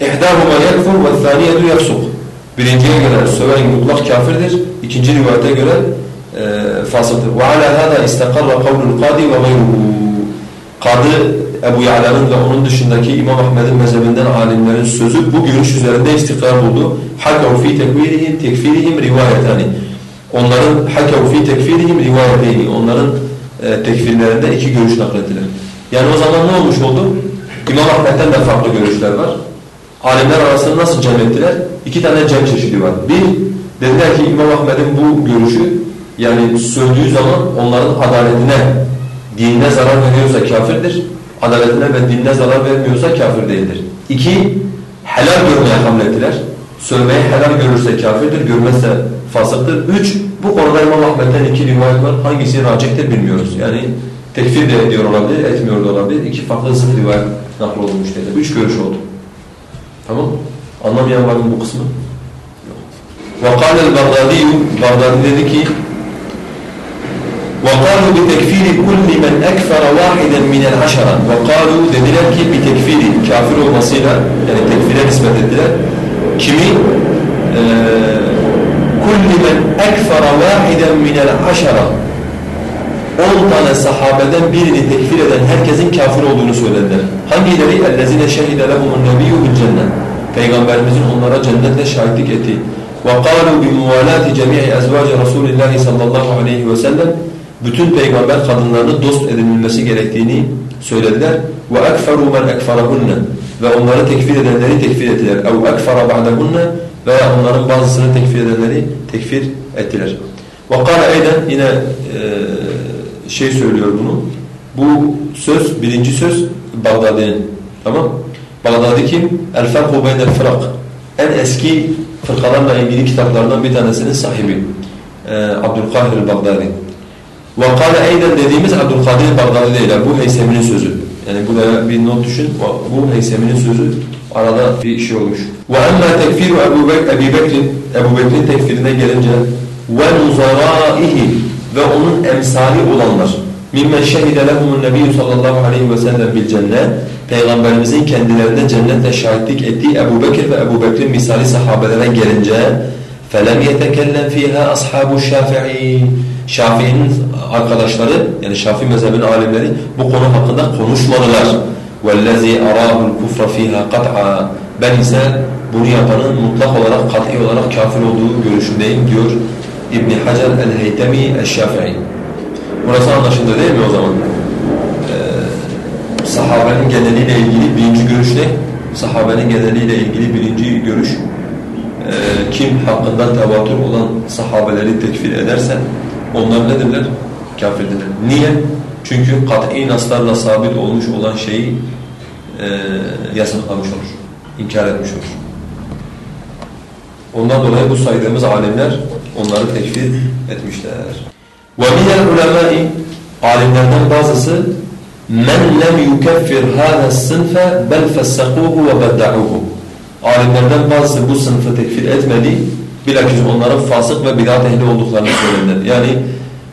اِحْدَاهُمَا يَكْفُرْ وَالثَّانِيَةُ يَفْسُقُ Birinciye göre söven mutlak kafirdir, ikinci rivayete göre e, fasıktır. وَعَلَى هَذَا اِسْتَقَرَّ قَوْلُ الْقَادِ وَغَيْرُهُ Kadı Ebu Ya'la'nın ve onun dışındaki İmam Ahmed'in mezhebinden alimlerin sözü bu görüş üzerinde istikrar buldu. حَكَوْ ف۪ي تَكْفِيرِهِمْ تَكْفِيرِهِمْ رِوَايَتَانِ Onların hakev fi tekfirihim rivayeteyni. Onların e, tekfirlerinde iki görüş nakledilen. Yani o zaman ne olmuş oldu? İmam Ahmet'ten de farklı görüşler var. Alimler arasında nasıl cem ettiler? İki tane cem çeşidi var. Bir, dediler ki İmam Ahmet'in bu görüşü yani söylediği zaman onların adaletine, dinine zarar veriyorsa kafirdir. Adaletine ve dinine zarar vermiyorsa kafir değildir. İki, helal görmeye hamlettiler. Sövmeyi helal görürse kafirdir, görmezse fasıktır. Üç, bu konuda İmam Ahmet'ten iki rivayet var. Hangisi racihtir bilmiyoruz. Yani tekfir de ediyor olabilir, etmiyor da olabilir. İki farklı zıt rivayet nakl olmuş dedi. Üç görüş oldu. Tamam Anlamayan var mı bu kısmı? وقال البغدادي Bagdadi dedi ki وقالوا بتكفير كل من أكفر واحدا من العشرة وقالوا dediler ki بتكفير kafir olmasıyla yani tekfire nispet ettiler kimi e, كل من أكفر واحدا من العشرة 10 tane sahabeden birini tekfir eden herkesin kafir olduğunu söylediler. Hangileri? اَلَّذِينَ شَهِدَ لَهُمُ النَّبِيُّ بِالْجَنَّةِ Peygamberimizin onlara cennetle şahitlik ettiği. وَقَالُوا بِمُوَالَاتِ جَمِيعِ اَزْوَاجِ رَسُولِ اللّٰهِ sallallahu aleyhi ve sellem bütün peygamber kadınlarının dost edinilmesi gerektiğini söylediler. وَاَكْفَرُوا مَنْ اَكْفَرَهُنَّ Ve onları tekfir edenleri tekfir ettiler. اَوْ اَكْفَرَ بَعْدَهُنَّ veya onların bazısını tekfir edenleri tekfir ettiler. Vakara Eyden yine e, şey söylüyor bunu. Bu söz, birinci söz Bagdadi'nin. Tamam Bagdadi kim? El Ferhu Beynel Fırak. En eski fırkalarla ilgili kitaplardan bir tanesinin sahibi. E, Abdülkahir Bagdadi. Vakara Eyden dediğimiz Abdülkadir Bagdadi değil. Bu Heysemi'nin sözü. Yani buraya bir not düşün. Bu Heysemi'nin sözü. Arada bir şey olmuş. وَاَمَّا تَكْفِيرُ Ebu Bekir'in Ebu Bekir'in tekfirine gelince وَنُزَرَائِهِ ve onun emsali olanlar mimmen şehide lehumun nebiyyü sallallahu aleyhi ve sellem bil cennet Peygamberimizin kendilerine cennetle şahitlik ettiği Ebu Bekir ve Ebu Bekir'in misali sahabelere gelince فَلَمْ يَتَكَلَّمْ ف۪يهَا أَصْحَابُ الشَّافِعِينَ Şafii'nin arkadaşları yani Şafii mezhebinin alimleri bu konu hakkında konuşmadılar. وَالَّذ۪ي أَرَاهُ الْكُفْرَ ف۪يهَا قَطْعًا Ben ise bunu yapanın mutlak olarak, kat'i olarak kafir olduğu görüşündeyim diyor İbn Hacer el-Heytemi el-Şafii. Burası anlaşıldı değil mi o zaman? Ee, sahabenin geneliyle ilgili birinci görüş ne? Sahabenin geneliyle ilgili birinci görüş e, kim hakkında tevatür olan sahabeleri tekfir ederse onlar nedirler? Kafirdirler. Niye? Çünkü kat'i naslarla sabit olmuş olan şeyi e, yasaklamış olur. inkar etmiş olur. Ondan dolayı bu saydığımız alimler onları tekfir etmişler. وَمِنَ الْعُلَمَاءِ Alimlerden bazısı مَنْ لَمْ يُكَفِّرْ هَذَا السِّنْفَ بَلْ فَسَّقُوهُ وَبَدَّعُوهُ Alimlerden bazısı bu sınıfı tekfir etmedi, bilakis onların fasık ve bidat ehli olduklarını söylediler. Yani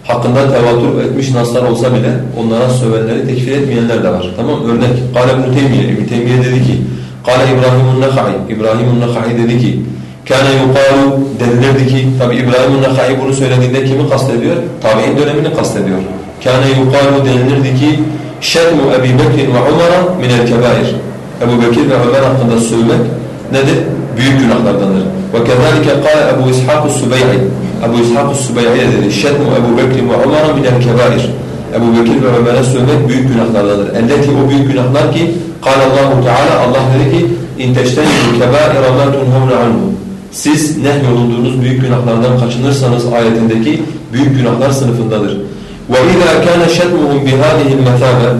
hakkında tevatür etmiş naslar olsa bile onlara sövenleri tekfir etmeyenler de var. Tamam Örnek, قال İbn Teymiye, İbn Teymiye dedi ki, قال İbrahim el-Nakhai, İbrahim el-Nakhai dedi ki, Kâne yuqâlu denilirdi ki, tabi İbrahim el-Nakhai bunu söylediğinde kimi kastediyor? Tabi'in dönemini kastediyor. Kâne yuqâlu denilirdi ki, şetmu Ebi Bekir ve Umar'a minel kebair. Ebu Bekir ve Ömer hakkında sövmek nedir? Büyük günahlardandır. Ve kezalike kâle Ebu İshak-ı Sübey'i. Ebu İshak-ı Sübey'i dedi. Şetmu Ebu Bekir ve Umar'a minel kebair. Ebu Bekir ve Ömer'e sövmek büyük günahlardandır. Elleti o büyük günahlar ki, kâle Allahu Teala, Allah dedi ki, اِنْ تَجْتَنِبُوا كَبَائِرَ مَا تُنْهَوْنَ عَنْهُ Siz nehyolunduğunuz büyük günahlardan kaçınırsanız ayetindeki büyük günahlar sınıfındadır. وَاِذَا كَانَ شَتْمُهُمْ بِهَذِهِ الْمَثَابَ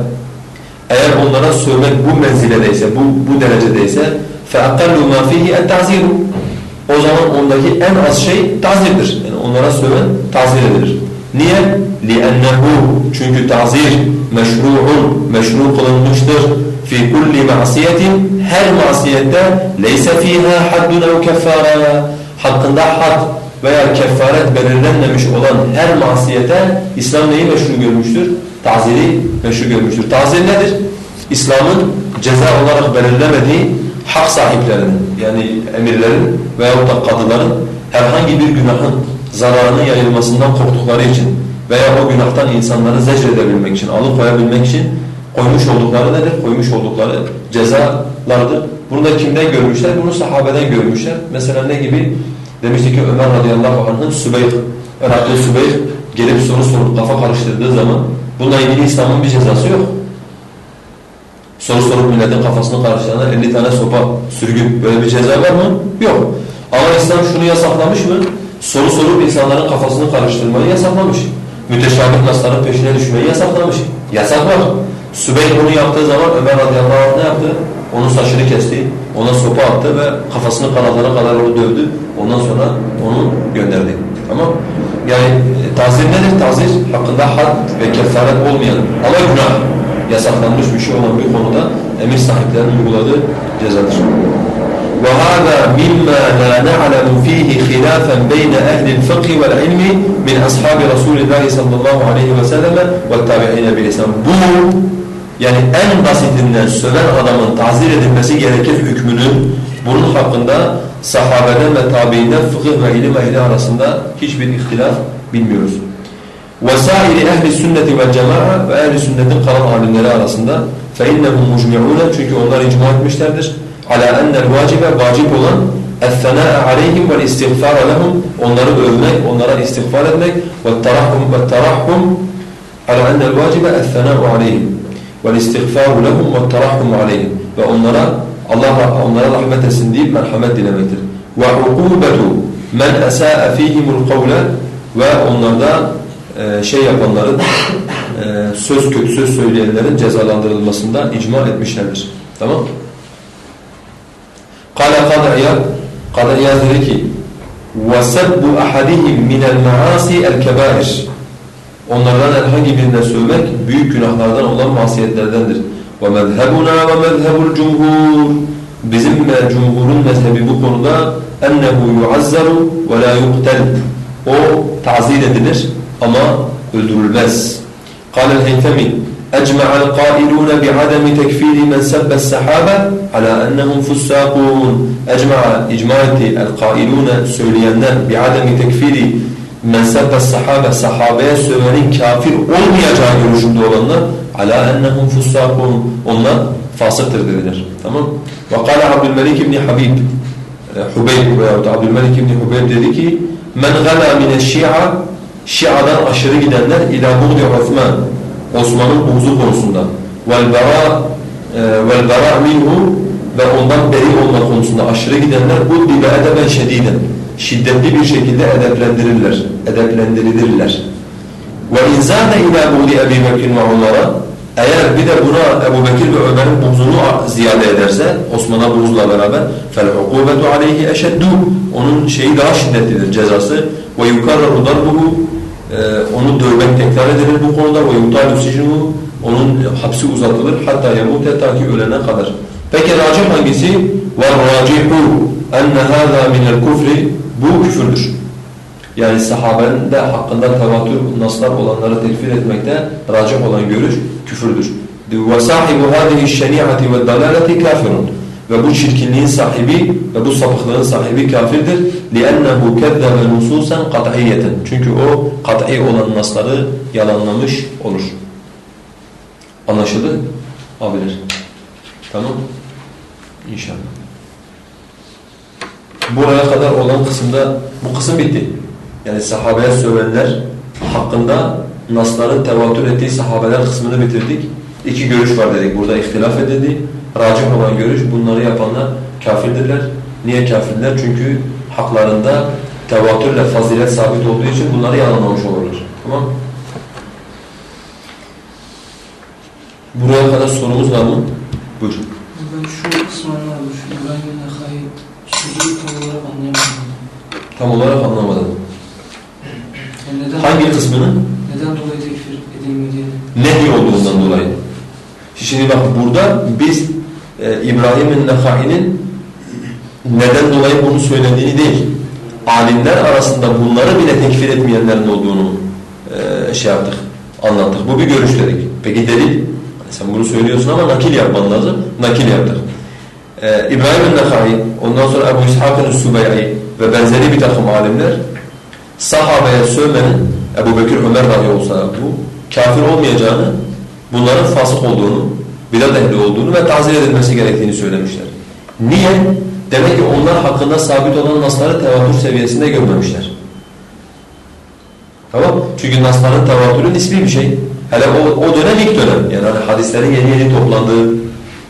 Eğer onlara sövmek bu menziledeyse, bu, bu derecedeyse فَاَقَلُّ مَا فِيهِ التَّعْزِيرُ O zaman ondaki en az şey tazirdir. Yani onlara söven tazir edilir. Niye? لِأَنَّهُ Çünkü tazir meşru'un, meşru kılınmıştır. fi kulli ma'siyetin her masiyette leyse fiha haddun ev keffara hakkında had veya kefaret belirlenmemiş olan her masiyete İslam neyi meşru görmüştür? Taziri meşru görmüştür. Tazir nedir? İslam'ın ceza olarak belirlemediği hak sahiplerinin yani emirlerin veyahut da kadıların herhangi bir günahın zararının yayılmasından korktukları için veya o günahtan insanları zecredebilmek için, alıkoyabilmek için koymuş oldukları nedir? Koymuş oldukları cezalardır. Bunu da kimden görmüşler? Bunu sahabeden görmüşler. Mesela ne gibi? Demiştik ki Ömer radıyallahu anh'ın Sübeyh, Iraklı Sübeyh gelip soru sorup kafa karıştırdığı zaman bununla ilgili İslam'ın bir cezası yok. Soru sorup milletin kafasını karıştırana 50 tane sopa, sürgün böyle bir ceza var mı? Yok. Ama İslam şunu yasaklamış mı? Soru sorup insanların kafasını karıştırmayı yasaklamış. Müteşabih nasların peşine düşmeyi yasaklamış. Yasak var. Sübeyh bunu yaptığı zaman Ömer radıyallahu anh ne yaptı? Onun saçını kesti, ona sopa attı ve kafasını kanatlara kadar onu dövdü. Ondan sonra onu gönderdi. Tamam Yani e, tazir nedir? Tazir hakkında had ve kefaret olmayan ama günah yasaklanmış bir şey olan bir konuda emir sahiplerinin uyguladığı cezadır. وهذا مما لا نعلم فيه خلافا بين أهل الفقه والعلم من أصحاب رسول الله صلى الله عليه وسلم والتابعين بإسلام. Bu yani en basitinden söven adamın tazir edilmesi gerekir hükmünün bunun hakkında sahabeden ve tabiinden fıkıh ve ilim ehli arasında hiçbir ihtilaf bilmiyoruz. وَسَائِرِ اَهْلِ السُنَّةِ وَالْجَمَاعَ ve ehl sünnetin kalan alimleri arasında فَاِنَّهُمْ مُجْمِعُونَ çünkü onlar icma etmişlerdir. عَلَى اَنَّ الْوَاجِبَ vacip olan اَثَّنَاءَ عَلَيْهِمْ وَالْاِسْتِغْفَارَ لَهُمْ onları övmek, onlara istiğfar etmek وَالتَّرَحُمْ وَالتَّرَحُمْ عَلَى اَنَّ الْوَاجِبَ اَثَّنَاءُ عَلَيْهِمْ وَالْاِسْتِغْفَارُ لَهُمْ وَالتَّرَحُمْ عَلَيْهِمْ ve onlara Allah onlara rahmet etsin deyip merhamet dilemektir. وَعُقُوبَةُ مَنْ أَسَاءَ ف۪يهِمُ الْقَوْلَ ve onlarda e, şey yapanların e, söz kötü söz söyleyenlerin cezalandırılmasında icma etmişlerdir. Tamam? Kale Kadı İyad Kadı İyad dedi ki وَسَبُّ أَحَدِهِمْ مِنَ الْمَعَاسِ الْكَبَائِرِ Onlardan herhangi birine sövmek büyük günahlardan olan masiyetlerdendir. وَمَذْهَبُنَا وَمَذْهَبُ الْجُمْهُورِ Bizim ve cumhurun mezhebi bu konuda اَنَّهُ يُعَزَّرُ وَلَا يُقْتَلْ O tazir edilir ama öldürülmez. قال الهيثمي أجمع القائلون بعدم تكفير من سب السحابة على أنهم فساقون أجمع إجماعة القائلون söyleyenler بعدم تكفير men sebbe sahabe sahabeye sövenin kafir olmayacağı görüşünde olanlar ala ennehum fussakun onlar fasıktır dediler. Tamam? Ve kâle Abdülmelik ibn Habib e, Hubeyb veya da Abdülmelik ibn Hubeyb dedi ki men gala mine şia Şia'dan aşırı gidenler ila buğdi Osman Osman'ın buğzu konusunda vel bara e, vel bara minhu ve ondan beri olma konusunda aşırı gidenler bu dibe edeben şediden şiddetli bir şekilde edeplendirirler, edeplendirilirler. Ve inzâne ilâ buğdi Ebi Bekir ve Ömer'e eğer bir de buna Ebu Bekir ve Ömer'in buğzunu ziyade ederse Osman'a buğzla beraber فَالْعُقُوبَةُ عَلَيْهِ اَشَدُّ Onun şeyi daha şiddetlidir cezası. وَيُكَرَّرُ ضَرْبُهُ Onu dövmek tekrar edilir bu konuda. وَيُطَالُ سِجْنُهُ Onun hapsi uzatılır hatta yamut ta ki ölene kadar. Peki racih hangisi? وَالرَّاجِحُ اَنَّ هَذَا مِنَ الْكُفْرِ bu küfürdür. Yani sahabenin de hakkında tevatür naslar olanları tekfir etmekte racih olan görüş küfürdür. وَصَاحِبُ هَذِهِ الشَّنِيعَةِ وَالدَّلَالَةِ كَافِرٌ Ve bu çirkinliğin sahibi ve bu sapıklığın sahibi kafirdir. لِأَنَّهُ كَذَّبَ نُصُوسًا قَطْعِيَّةً Çünkü o kat'i olan nasları yalanlamış olur. Anlaşıldı? Abiler. Tamam. İnşallah. Buraya kadar olan kısımda bu kısım bitti. Yani sahabeye sövenler hakkında nasların tevatür ettiği sahabeler kısmını bitirdik. İki görüş var dedik. Burada ihtilaf edildi. Racih olan görüş bunları yapanlar kafirdirler. Niye kafirler? Çünkü haklarında tevatürle fazilet sabit olduğu için bunları yalanlamış olurlar. Tamam Buraya kadar sorumuz var mı? Buyur. Ben şu kısmı anlamadım. Şu İbrahim Nehai tam olarak anlayamadım. Tam olarak anlamadım. Yani neden, Hangi kısmını? Neden dolayı tekfir edilmediğini. Ne diyor olduğundan dolayı. Şimdi bak burada biz e, İbrahim'in Nehai'nin neden dolayı bunu söylediğini değil, alimler arasında bunları bile tekfir etmeyenlerin olduğunu e, şey yaptık, anlattık. Bu bir görüş dedik. Peki delil? Sen bunu söylüyorsun ama nakil yapman lazım. Nakil yaptık. Ee, İbrahim el-Nekhai, ondan sonra Ebu İshak el-Sübey'i ve benzeri bir takım alimler sahabeye sövmenin Ebu Bekir Ömer dahi olsa bu kafir olmayacağını, bunların fasık olduğunu, bidat ehli olduğunu ve tazir edilmesi gerektiğini söylemişler. Niye? Demek ki onlar hakkında sabit olan nasları tevatür seviyesinde görmemişler. Tamam Çünkü nasların tevatürü nisbi bir şey. Hele o, o dönem ilk dönem. Yani hani hadislerin yeni yeni toplandığı,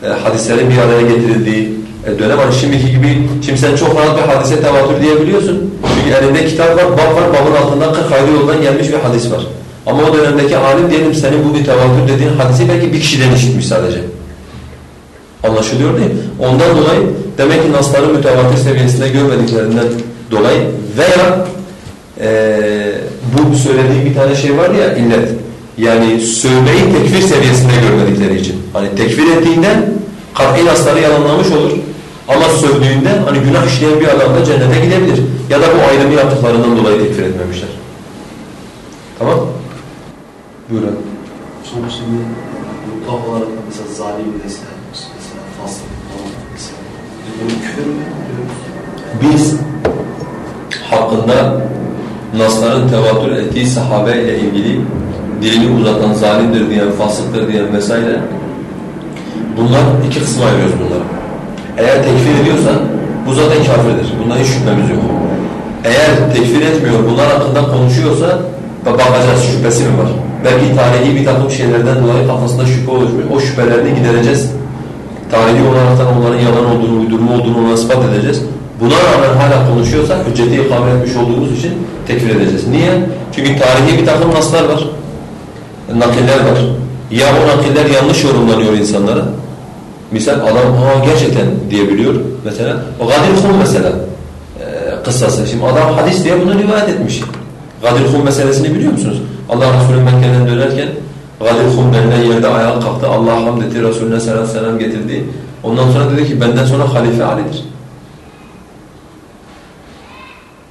e, hadislerin bir araya getirildiği e, dönem. Hani şimdiki gibi, şimdi sen çok rahat bir hadise tevatür diyebiliyorsun. Çünkü elinde kitap var, bab var, babın altından 40 ayrı yoldan gelmiş bir hadis var. Ama o dönemdeki alim diyelim senin bu bir tevatür dediğin hadisi belki bir kişiden işitmiş sadece. Anlaşılıyor değil mi? Ondan dolayı demek ki nasları mütevatir seviyesinde görmediklerinden dolayı veya e, bu söylediği bir tane şey var ya illet. Yani sövmeyi tekfir seviyesinde görmedikleri için. Hani tekfir ettiğinden kat'i nasları yalanlamış olur. Ama sövdüğünde hani günah işleyen bir adam da cennete gidebilir. Ya da bu ayrımı yaptıklarından dolayı tekfir etmemişler. Tamam? Buyurun. Sonra şimdi mutlak olarak mesela zalim mesela, mesela fasıl mesela. Biz bunu küfür mü? Biz hakkında nasların tevatür ettiği sahabe ile ilgili dilini uzatan zalimdir diyen, fasıktır diyen vesaire bunlar iki kısma ayırıyoruz bunları. Eğer tekfir ediyorsan bu zaten kafirdir. Bundan hiç şüphemiz yok. Eğer tekfir etmiyor, bunlar hakkında konuşuyorsa bakacağız şüphesi mi var? Belki tarihi bir takım şeylerden dolayı kafasında şüphe oluşmuş. O şüphelerini gidereceğiz. Tarihi olaraktan onların yalan olduğunu, uydurma olduğunu ona ispat edeceğiz. Buna rağmen hala konuşuyorsak hücceti ikame etmiş olduğumuz için tekfir edeceğiz. Niye? Çünkü tarihi bir takım naslar var. Nakiller var. Ya o nakiller yanlış yorumlanıyor insanlara. Misal adam ha gerçekten diyebiliyor mesela. O Gadir Hun mesela e, kıssası. Şimdi adam hadis diye bunu rivayet etmiş. Gadir Hun meselesini biliyor musunuz? Allah Resulü Mekke'den dönerken Gadir Hun denilen yerde ayağa kalktı. Allah'a hamd etti. Resulüne selam selam getirdi. Ondan sonra dedi ki benden sonra halife Ali'dir.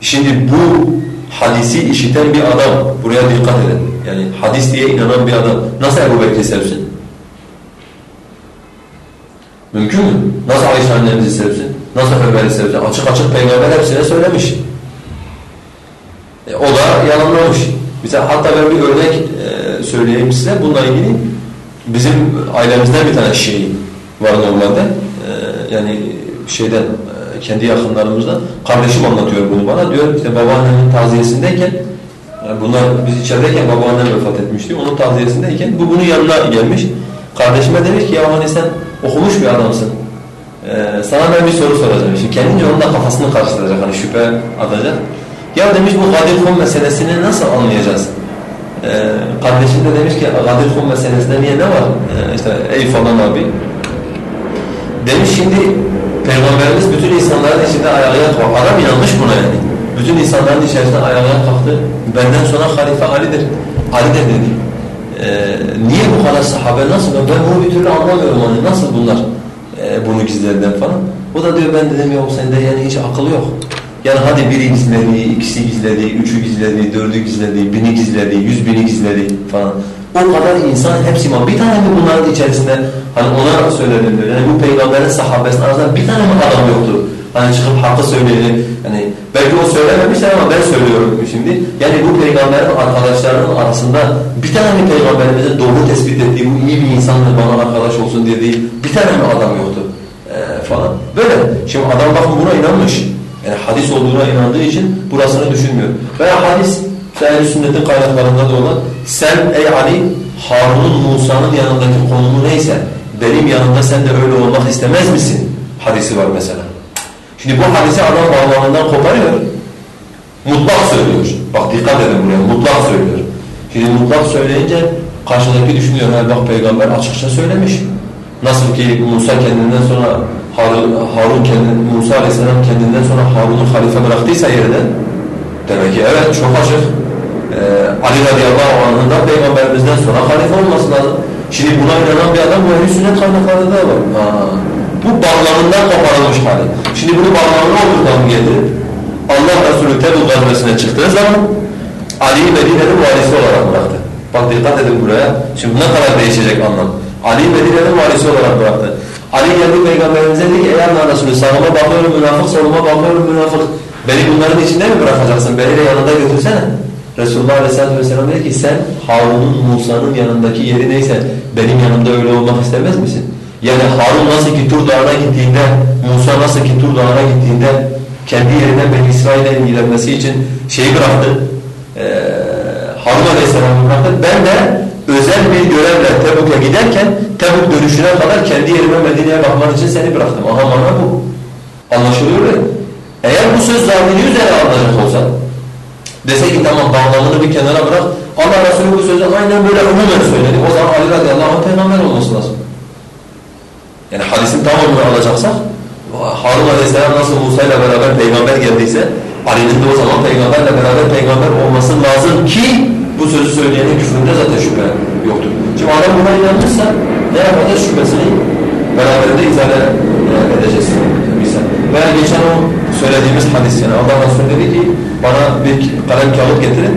Şimdi bu hadisi işiten bir adam, buraya dikkat edin. Yani hadis diye inanan bir adam nasıl Ebu Bekir'i sevsin? Mümkün mü? Nasıl Ayşe annemizi sevsin? Nasıl Ömer'i sevsin? Açık açık peygamber hepsine söylemiş. E, o da yalanlamış. Mesela hatta ben bir örnek e, söyleyeyim size bununla ilgili. Bizim ailemizden bir tane şey var normalde. E, yani şeyden e, kendi yakınlarımızdan. Kardeşim anlatıyor bunu bana. Diyor işte babaannemin taziyesindeyken yani bunlar biz içerideyken babaannem vefat etmişti. Onun taziyesindeyken bu bunun yanına gelmiş. Kardeşime demiş ki ya hani sen okumuş bir adamsın. Ee, sana ben bir soru soracağım. Şimdi kendince onun da kafasını karıştıracak hani şüphe atacak. Ya demiş bu Gadir Hun meselesini nasıl anlayacağız? Ee, kardeşim de demiş ki Gadir Hun meselesinde niye ne var? Ee, işte ey falan abi. Demiş şimdi Peygamberimiz bütün insanların içinde ayağa kalktı. Adam inanmış buna yani. Bütün insanların içerisinde ayağa kalktı. Benden sonra halife Ali'dir. Ali de dedi. Ee, niye bu kadar sahabe nasıl? Ben bunu bir türlü anlamıyorum hani nasıl bunlar e, bunu gizlediler falan. O da diyor ben dedim yok sende yani hiç akıl yok. Yani hadi biri gizledi, ikisi gizledi, üçü gizledi, dördü gizledi, bini gizledi, yüz bini gizledi falan. O kadar insan hepsi var. Bir tane mi bunların içerisinde hani ona söyledim diyor. Yani bu peygamberin sahabesinin arasında bir tane mi adam yoktu? Hani çıkıp hakkı söyleyecek. Hani belki o söylememişler ama ben söylüyorum şimdi. Yani bu peygamberin arkadaşlarının arasında bir tane mi peygamberimize doğru tespit ettiği bu iyi bir insandır bana arkadaş olsun dediği bir tane mi adam yoktu? Ee, falan. Böyle. Şimdi adam bakın buna inanmış. Yani hadis olduğuna inandığı için burasını düşünmüyor. Veya hadis Ehl-i sünnetin kaynaklarında da olan sen ey Ali Harun'un Musa'nın yanındaki konumu neyse benim yanımda sen de öyle olmak istemez misin? Hadisi var mesela. Şimdi bu hadisi adam bağlamından koparıyor. Mutlak söylüyor. Bak dikkat edin buraya. Mutlak söylüyor. Şimdi mutlak söyleyince karşıdaki düşünüyor. Ha bak peygamber açıkça söylemiş. Nasıl ki Musa kendinden sonra Harun, Harun kendin, Musa aleyhisselam kendinden sonra Harun'u halife bıraktıysa yerine demek ki evet çok açık. Ee, Ali radıyallahu anh'ın da peygamberimizden sonra halife olması lazım. Şimdi buna inanan bir adam bu ehl sünnet kaynaklarında var. Ha. Bu bağlamından koparılmış hali. Şimdi bunu bağlamına oturtalım getirip Allah Resulü Tebuk gazvesine çıktığı zaman Ali'yi Medine'nin valisi olarak bıraktı. Bak dikkat edin buraya. Şimdi ne kadar değişecek anlam. Ali'yi Medine'nin valisi olarak bıraktı. Ali geldi Peygamberimize dedi ki ey Allah Resulü sağıma bakıyorum münafık, soluma bakıyorum münafık. Beni bunların içinde mi bırakacaksın? Beni de yanında götürsene. Resulullah Aleyhisselatü Vesselam dedi ki sen Harun'un Musa'nın yanındaki yeri neyse benim yanımda öyle olmak istemez misin? Yani Harun nasıl ki Tur Dağı'na gittiğinde, Musa nasıl ki Tur Dağı'na gittiğinde kendi yerinden Beni İsrail'e ilgilenmesi için şeyi bıraktı, ee, Harun Aleyhisselam'ı bıraktı. Ben de özel bir görevle Tebuk'a giderken Tebuk dönüşüne kadar kendi yerime Medine'ye bakmak için seni bıraktım. Aha bana bu. Anlaşılıyor mu? Eğer bu söz zahiri üzere alınacak olsa, dese ki tamam bağlamını bir kenara bırak, Allah Resulü bu sözü aynen böyle umumen söyledi. O zaman Ali radıyallahu anh peygamber olması lazım. Yani hadisin tamamını alacaksak, Harun aleyhisselam nasıl Musa ile beraber peygamber geldiyse, Ali'nin de o zaman peygamberle beraber peygamber olması lazım ki bu sözü söyleyenin küfründe zaten şüphe yoktur. Şimdi adam buna inanmışsa ne yapacağız şüphesini beraberinde izale edeceğiz. Misal. Veya geçen o söylediğimiz hadis yani Allah Resulü dedi ki bana bir kalem kağıt getirin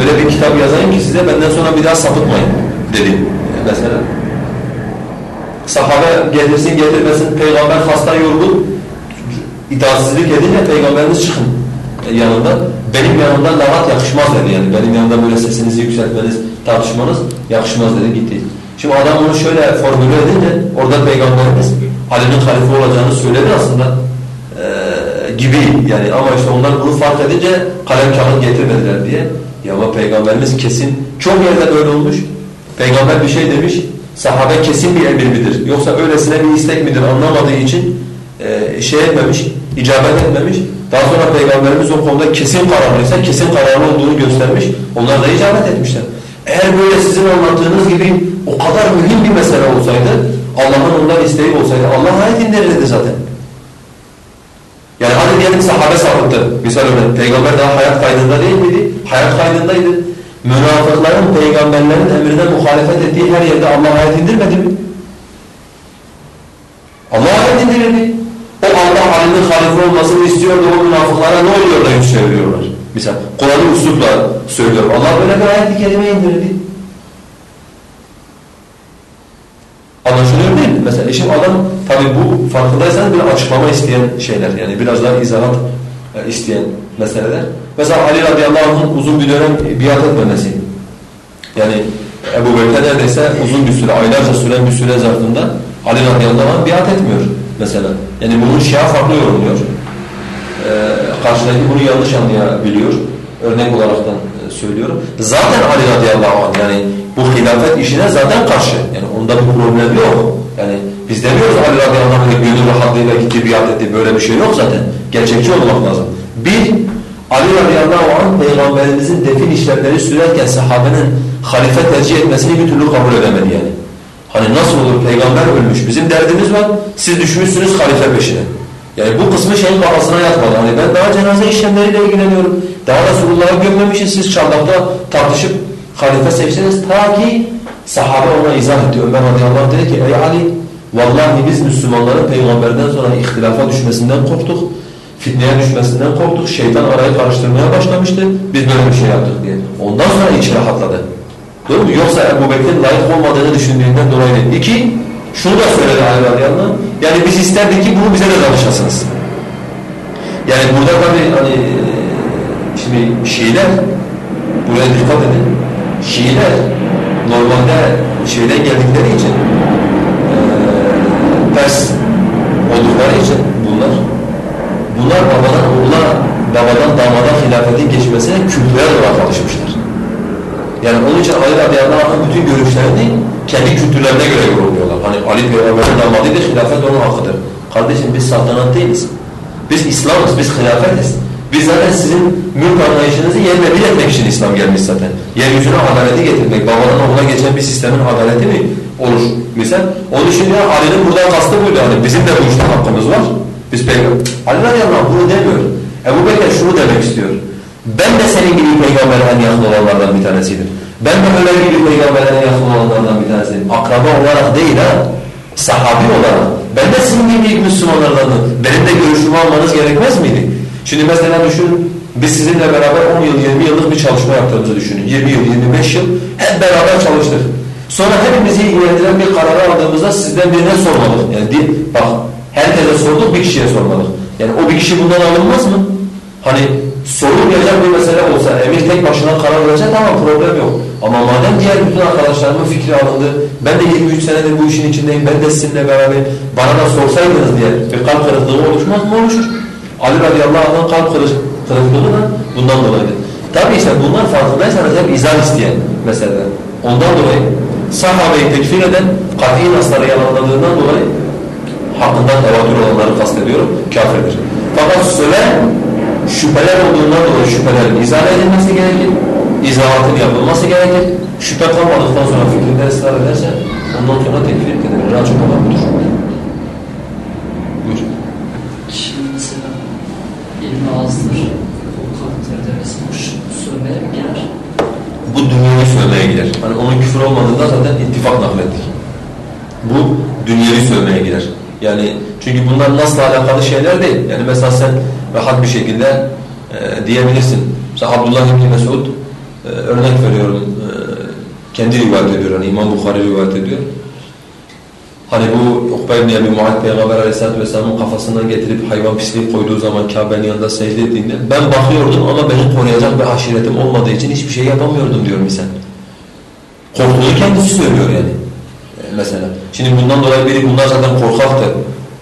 öyle bir kitap yazayım ki size benden sonra bir daha sapıtmayın dedi mesela. Sahabe getirsin getirmesin peygamber hasta yorgun itaatsizlik edince peygamberiniz çıkın yanında. Benim yanımda lavat yakışmaz dedi yani. Benim yanımda böyle sesinizi yükseltmeniz, tartışmanız yakışmaz dedi gitti. Şimdi adam bunu şöyle formüle edince orada peygamberimiz Ali'nin halife olacağını söyledi aslında ee, gibi yani ama işte onlar bunu fark edince kalem kağıt getirmediler diye. Ya ama peygamberimiz kesin çok yerde böyle olmuş. Peygamber bir şey demiş, sahabe kesin bir emir midir? Yoksa öylesine bir istek midir anlamadığı için e, şey etmemiş, icabet etmemiş. Daha sonra Peygamberimiz o konuda kesin kararlıysa kesin kararlı olduğunu göstermiş. Onlar da icabet etmişler. Eğer böyle sizin anlattığınız gibi o kadar mühim bir mesele olsaydı, Allah'ın ondan isteği olsaydı Allah ayet indirirdi zaten. Yani hadi diyelim sahabe sapıttı. Misal örnek, peygamber daha hayat kaydında değil miydi? Hayat kaydındaydı. Münafıkların peygamberlerin emrine muhalefet ettiği her yerde Allah ayet indirmedi mi? Allah ayet indirirdi. O Allah Ali'nin halife olmasını istiyordu o münafıklara ne oluyor da yüz çeviriyorlar. Misal Kur'an'ı uslupla söylüyor. Allah böyle bir ayet-i kerime indirdi. Anlaşılıyor değil mi? Mesela işim adam tabi bu farkındaysanız bir açıklama isteyen şeyler yani biraz daha izahat e, isteyen meseleler. Mesela Ali radıyallahu anh'ın uzun bir dönem biat etmemesi. Yani Ebu Bekir neredeyse uzun bir süre, aylarca süren bir süre zarfında Ali radıyallahu anh biat etmiyor mesela. Yani bunu Şia farklı yorumluyor. Ee, karşıdaki bunu yanlış anlayabiliyor. Örnek olaraktan e, söylüyorum. Zaten Ali radıyallahu anh yani bu hilafet işine zaten karşı. Yani onda bir problem yok. Yani biz demiyoruz Ali radıyallahu anh gönül rahatlığıyla gitti biat etti. Böyle bir şey yok zaten. Gerçekçi olmak lazım. Bir, Ali radıyallahu anh peygamberimizin defin işlemleri sürerken sahabenin halife tercih etmesini bir türlü kabul edemedi yani. Hani nasıl olur peygamber ölmüş bizim derdimiz var siz düşmüşsünüz halife peşine. Yani bu kısmı şeyin kafasına yatmadı. Hani ben daha cenaze işlemleriyle ilgileniyorum. Daha Resulullah'ı gömmemişiz siz çardakta tartışıp halife seçtiniz. Ta ki sahabe ona izah etti. Ömer radıyallahu anh dedi ki ey Ali vallahi biz Müslümanların peygamberden sonra ihtilafa düşmesinden korktuk. Fitneye düşmesinden korktuk. Şeytan arayı karıştırmaya başlamıştı. Biz böyle bir şey yaptık diye. Ondan sonra içi rahatladı. Doğru mu? Yoksa Ebu Bekir'in layık olmadığını düşündüğünden dolayı değil. İki, şunu da söyledi Ali radıyallahu. Yani biz isterdik ki bunu bize de danışasınız. Yani burada tabii hani şimdi Şiiler, buraya dikkat edin. Şiiler normalde şeyden geldikleri için e, Pers oldukları için bunlar babadan oğula babadan damada hilafetin geçmesine kültürel olarak alışmışlar. Yani onun için Ali radıyallahu bütün görüşlerini kendi kültürlerine göre yorumluyorlar. Hani Ali peygamberin damadıydı, hilafet onun hakkıdır. Kardeşim biz saltanat değiliz. Biz İslam'ız, biz hilafetiz. Biz zaten sizin mülk anlayışınızı yerine bir etmek için İslam gelmiş zaten. Yeryüzüne adaleti getirmek, babadan oğula geçen bir sistemin adaleti mi olur misal? Onun için ya Ali'nin buradan kastı buydu. Hani bizim de bu işte hakkımız var. Biz peygamber. Ali radıyallahu bunu demiyor. Ebu Bekir şunu demek istiyor. Ben de senin gibi peygamberin en yakın olanlardan bir tanesiydim. Ben de Ömer gibi peygamberin en yakın olanlardan bir tanesiydim. Akraba olarak değil ha, sahabi olarak. Ben de sizin gibi ilk Müslümanlardanım. Benim de görüşümü almanız gerekmez miydi? Şimdi mesela düşünün, biz sizinle beraber 10 yıl, 20 yıllık bir çalışma yaptığımızı düşünün. 20 yıl, 25 yıl hep beraber çalıştık. Sonra hepimizi ilgilendiren bir kararı aldığımızda sizden birine sormadık. Yani bak herkese sorduk, bir kişiye sormadık. Yani o bir kişi bundan alınmaz mı? Hani sorulmayacak bir mesele olsa, emir tek başına karar verecek tamam problem yok. Ama madem diğer bütün arkadaşlarımın fikri alındı, ben de 23 senedir bu işin içindeyim, ben de sizinle beraberim, bana da sorsaydınız diye bir kalp kırıklığı oluşmaz mı? Oluşur. Ali radıyallahu anh'ın kalp kırıklığı da bundan dolayıdır. Tabi işte bunlar farkındaysanız hep izah isteyen meseleler. Ondan dolayı sahabeyi tekfir eden kat'i nasları yalanladığından dolayı hakkında tevatür olanları kastediyorum, kafirdir. Fakat söven şüpheler olduğundan dolayı şüphelerin izah edilmesi gerekir, izahatın yapılması gerekir. Şüphe kalmadıktan sonra fikrinde ısrar ederse ondan sonra tekfir edilir. Racım olan budur. Buyur. Şimdi mesela ilmi azdır, bu kalktır demesi bu sövmeye mi girer? Bu dünyevi sövmeye girer. Hani onun küfür olmadığında zaten ittifak naklettik. Bu dünyevi sövmeye girer. Yani çünkü bunlar nasıl alakalı şeyler değil. Yani mesela sen rahat bir şekilde e, diyebilirsin. Mesela Abdullah İbni Mesud e, örnek veriyorum. E, kendi rivayet ediyor. Yani İmam Bukhari rivayet ediyor. Hani bu Ukbe İbni Ebi Muad Peygamber Aleyhisselatü Vesselam'ın kafasından getirip hayvan pisliği koyduğu zaman Kabe'nin yanında secde ettiğinde ben bakıyordum ama beni koruyacak bir aşiretim olmadığı için hiçbir şey yapamıyordum diyor misal. Korktuğunu kendisi söylüyor yani. Mesela. Şimdi bundan dolayı biri bunlar zaten korkaktı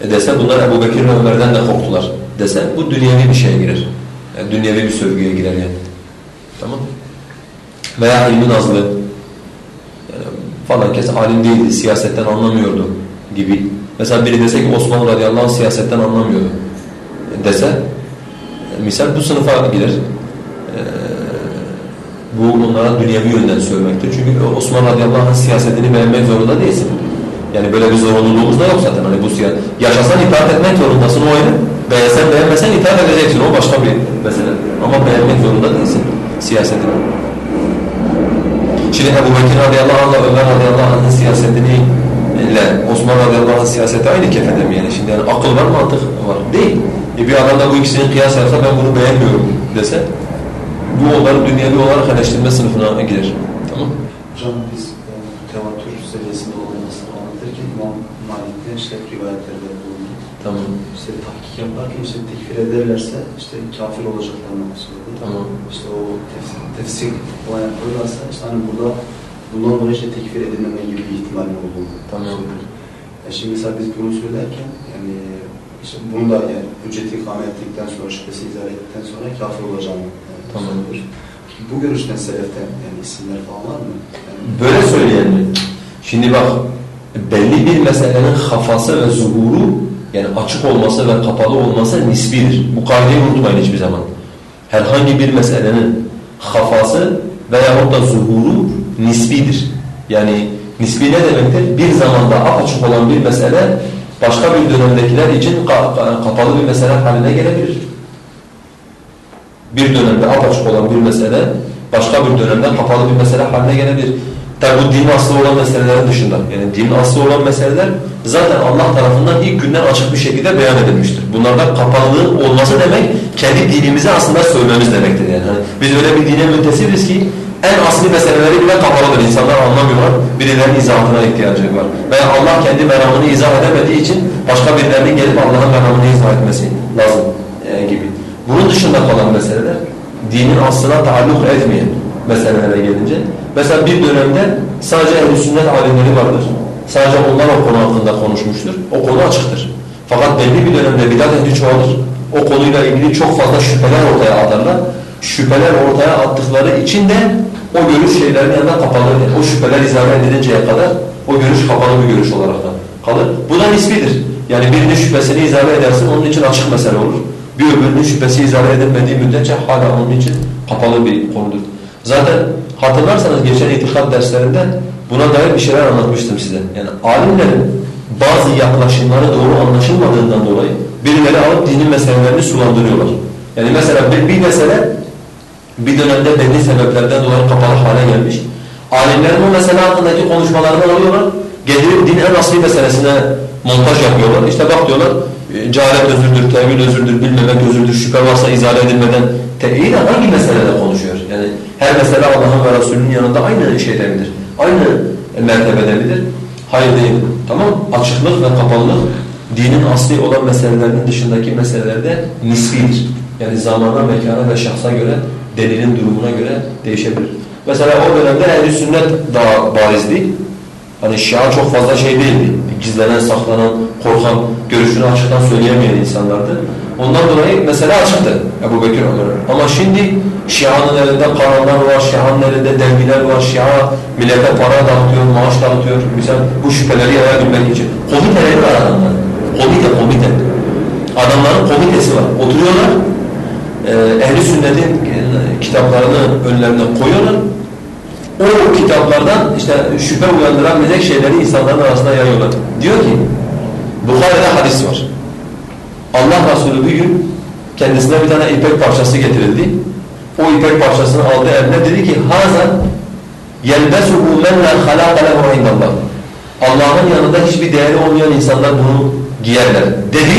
e dese bunlar Ebu Bekir ve Ömer'den de korktular dese bu dünyevi bir şeye girer. Yani dünyevi bir sövgüye girer yani. Tamam Veya ilmin azlığı. Yani falan kes alim değildi, siyasetten anlamıyordu gibi. Mesela biri dese ki Osman radıyallahu anh siyasetten anlamıyordu dese misal bu sınıfa girer. Bu onlara dünyevi yönden söylemektir. Çünkü Osman radıyallahu anh siyasetini beğenmek zorunda değilsin. Yani böyle bir zorunluluğumuz da yok zaten. Hani bu siyaset. Yaşasan itaat etmek zorundasın o ayrı. Beğensen beğenmesen itaat edeceksin. O başka bir mesele. Ama beğenmek zorunda değilsin siyasetini. Şimdi Ebu Bekir radıyallahu anh Ömer radıyallahu anh'ın siyasetini ile Osman radıyallahu anh'ın siyaseti aynı kefede mi yani? Şimdi yani akıl var mantık var. Değil. E bir adam da bu ikisini kıyas yapsa ben bunu beğenmiyorum dese bu onların dünyevi olarak eleştirme sınıfına girer. Tamam Hocam biz e, tevatür seviyesinde olmasını anlatırken İmam Malik'ten işte rivayetlerde bulundu. Tamam. İşte tahkik yaparken işte tekfir ederlerse işte kafir olacaklarını söyledi. Tamam. İşte o tefsir, tefsir olan yaparlarsa işte hani burada bundan dolayı işte tekfir edilmeme gibi bir ihtimalin olduğunu Tamam. söylüyor. Yani şimdi mesela biz bunu söylerken yani işte bunu da yani hücceti ikame ettikten sonra şüphesi izah ettikten sonra kafir olacağını yani Tamam. söylüyor. Bu görüşten seleften yani isimler falan mı? Yani, Böyle söyleyen mi? Şimdi bak belli bir meselenin hafası ve zuhuru yani açık olması ve kapalı olması nisbidir. Bu kaideyi unutmayın hiçbir zaman. Herhangi bir meselenin hafası veyahut da zuhuru nisbidir. Yani nisbi ne demektir? Bir zamanda apaçık olan bir mesele başka bir dönemdekiler için ka- ka- kapalı bir mesele haline gelebilir. Bir dönemde apaçık olan bir mesele başka bir dönemde kapalı bir mesele haline gelebilir. Tabi bu din aslı olan meselelerin dışında. Yani din aslı olan meseleler zaten Allah tarafından ilk günden açık bir şekilde beyan edilmiştir. Bunlarda kapalılığı olması demek kendi dinimizi aslında söylememiz demektir. Yani hani biz öyle bir dine müntesibiz ki en asli meseleleri bile kapalıdır. İnsanlar anlamıyorlar. Birilerinin izahatına ihtiyacı var. Veya Allah kendi meramını izah edemediği için başka birilerinin gelip Allah'ın meramını izah etmesi lazım. Bunun dışında kalan meseleler dinin aslına taalluk etmeyen meselelere gelince mesela bir dönemde sadece ehl sünnet alimleri vardır. Sadece onlar o konu hakkında konuşmuştur. O konu açıktır. Fakat belli bir dönemde bidat ehli çoğalır. O konuyla ilgili çok fazla şüpheler ortaya atarlar. Şüpheler ortaya attıkları için de o görüş şeylerin yanında kapalı. O şüpheler izah edilinceye kadar o görüş kapalı bir görüş olarak da kalır. Bu da nisbidir. Yani birinin şüphesini izah edersin onun için açık mesele olur. Bir öbürünün şüphesi izah edilmediği müddetçe hala onun için kapalı bir konudur. Zaten hatırlarsanız geçen itikat derslerinde buna dair bir şeyler anlatmıştım size. Yani alimlerin bazı yaklaşımları doğru anlaşılmadığından dolayı birileri alıp dinin meselelerini sulandırıyorlar. Yani mesela bir, bir mesele bir dönemde belli sebeplerden dolayı kapalı hale gelmiş. Alimlerin o mesele hakkındaki konuşmalarını alıyorlar. Getirip din en asli meselesine montaj yapıyorlar. İşte bak diyorlar cehalet özürdür, tevil özürdür, bilmemek özürdür, şüphe varsa izale edilmeden teyit hangi meselede konuşuyor? Yani her mesele Allah'ın ve Resulünün yanında aynı şeyde midir? Aynı mertebede midir? Hayır değil. Tamam Açıklık ve kapalılık dinin asli olan meselelerin dışındaki meselelerde nisbidir. Yani zamana, mekana ve şahsa göre, delilin durumuna göre değişebilir. Mesela o dönemde ehl sünnet daha barizdi. Hani Şia çok fazla şey değildi. Gizlenen, saklanan, korkan, görüşünü açıktan söyleyemeyen insanlardı. Ondan dolayı mesela açıktı Ebu Bekir Ömer. Ama şimdi Şia'nın elinde kanallar var, Şia'nın elinde dergiler var, Şia millete para dağıtıyor, maaş dağıtıyor. Mesela bu şüpheleri yarayabilmek için. Komiteleri var adamlar. Komite, komite. Adamların komitesi var. Oturuyorlar, ehli sünnetin kitaplarını önlerine koyuyorlar. O kitaplardan işte şüphe uyandırabilecek şeyleri insanların arasında yayıyorlar. Diyor ki, Bukhari'de hadis var. Allah Resulü bir gün kendisine bir tane ipek parçası getirildi. O ipek parçasını aldı eline dedi ki haza yelbesuhu men la halaka lehu indallah. Allah'ın yanında hiçbir değeri olmayan insanlar bunu giyerler dedi.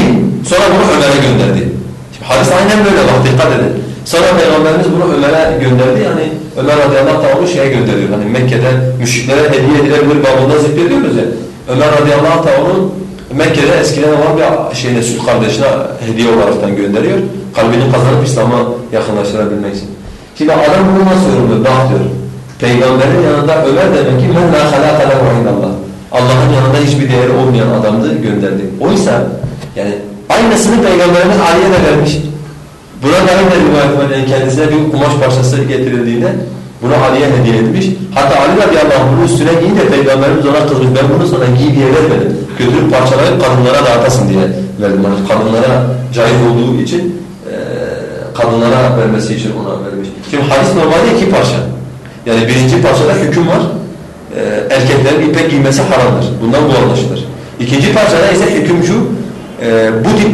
Sonra bunu Ömer'e gönderdi. Şimdi hadis aynen böyle bak dikkat edin. Sonra Peygamberimiz bunu Ömer'e gönderdi. Yani Ömer radıyallahu anh onu şeye gönderiyor. Hani Mekke'de müşriklere hediye edilebilir babında zikrediyoruz ya. Ömer radıyallahu anh onu Mekke'de eskiden olan bir şeyine, süt kardeşine hediye olaraktan gönderiyor. Kalbini kazanıp İslam'a yakınlaştırabilmek için. Şimdi adam bunu nasıl yorumluyor? Bak diyor. Peygamberin yanında Ömer demek ki men la halaka lehu indallah. Allah'ın yanında hiçbir değeri olmayan adamdı gönderdi. Oysa yani aynısını Peygamberimiz Ali'ye de vermiş. Buna dair de rivayet kendisine bir kumaş parçası getirildiğinde bunu Ali'ye hediye etmiş. Hatta Ali radıyallahu anh bunu üstüne giyince Peygamberimiz ona kızmış. Ben bunu sana giy diye vermedim. Götürüp parçalayıp kadınlara dağıtasın diye verdim. Yani kadınlara caiz olduğu için kadınlara vermesi için ona vermiş. Şimdi hadis normalde iki parça. Yani birinci parçada hüküm var. E, erkeklerin ipek giymesi haramdır. Bundan bu anlaşılır. İkinci parçada ise hüküm şu. E, bu tip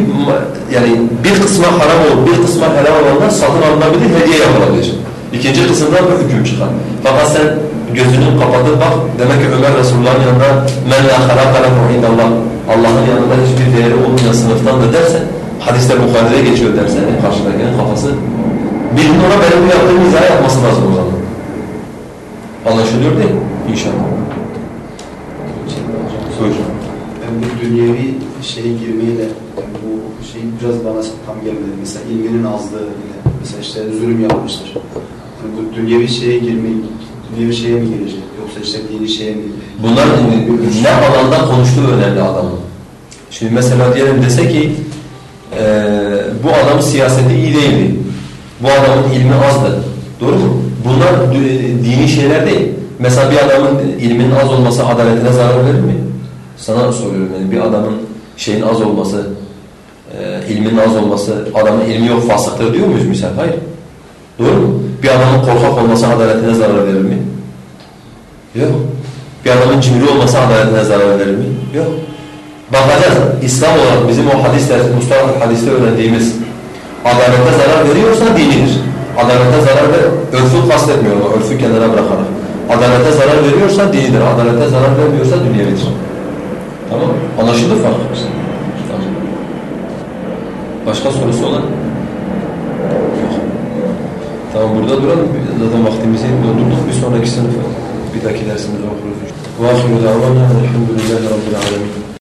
yani bir kısma haram olup bir kısma helal olanlar satın alınabilir, hediye yapılabilir. İkinci kısımda bu hüküm çıkar. Fakat sen gözünü kapatıp bak demek ki Ömer Resulullah'ın yanında men la halaka lehu indallah Allah'ın yanında hiçbir değeri olmayan sınıftandır dersen hadiste Bukhari'de geçiyor dersen karşıdakinin kafası birinin ona benim bu yaptığım izah yapması lazım o zaman. Anlaşılıyor değil mi? İnşallah. Buyur. Ben bu dünyevi şeye girmeyle yani bu şey biraz bana tam gelmedi. Mesela ilminin azlığı ile mesela işte zulüm yapmıştır. Yani bu dünyevi şeye girmeyi, dünyevi şeye mi girecek? Yoksa işte dini şeye mi? Bunlar ne alanda konuştuğu önemli adamın. Şimdi mesela diyelim dese ki e, bu adamın siyaseti iyi değildi. Bu adamın ilmi azdı. Doğru mu? Bunlar dini şeyler değil. Mesela bir adamın ilminin az olması adaletine zarar verir mi? Sana soruyorum yani bir adamın şeyin az olması, e, ilminin az olması, adamın ilmi yok fasıktır diyor muyuz misal? Hayır. Doğru mu? Bir adamın korkak olması adaletine zarar verir mi? Yok. Bir adamın cimri olması adaletine zarar verir mi? Yok. Bakacağız. İslam olarak bizim o hadisler, Mustafa hadiste öğrendiğimiz adalete zarar veriyorsa dinidir. Adalete zarar ver, örfü kastetmiyor örfü kenara bırakarak. Adalete zarar veriyorsa dinidir. Adalete zarar vermiyorsa dünyevidir. Tamam Anlaşıldı fark. Tamam. Başka sorusu olan? Yok. Tamam burada duralım. Zaten vaktimizi doldurduk. Bir sonraki sınıfa bir dahaki dersimizde okuruz. وآخر دعوانا الحمد لله رب العالمين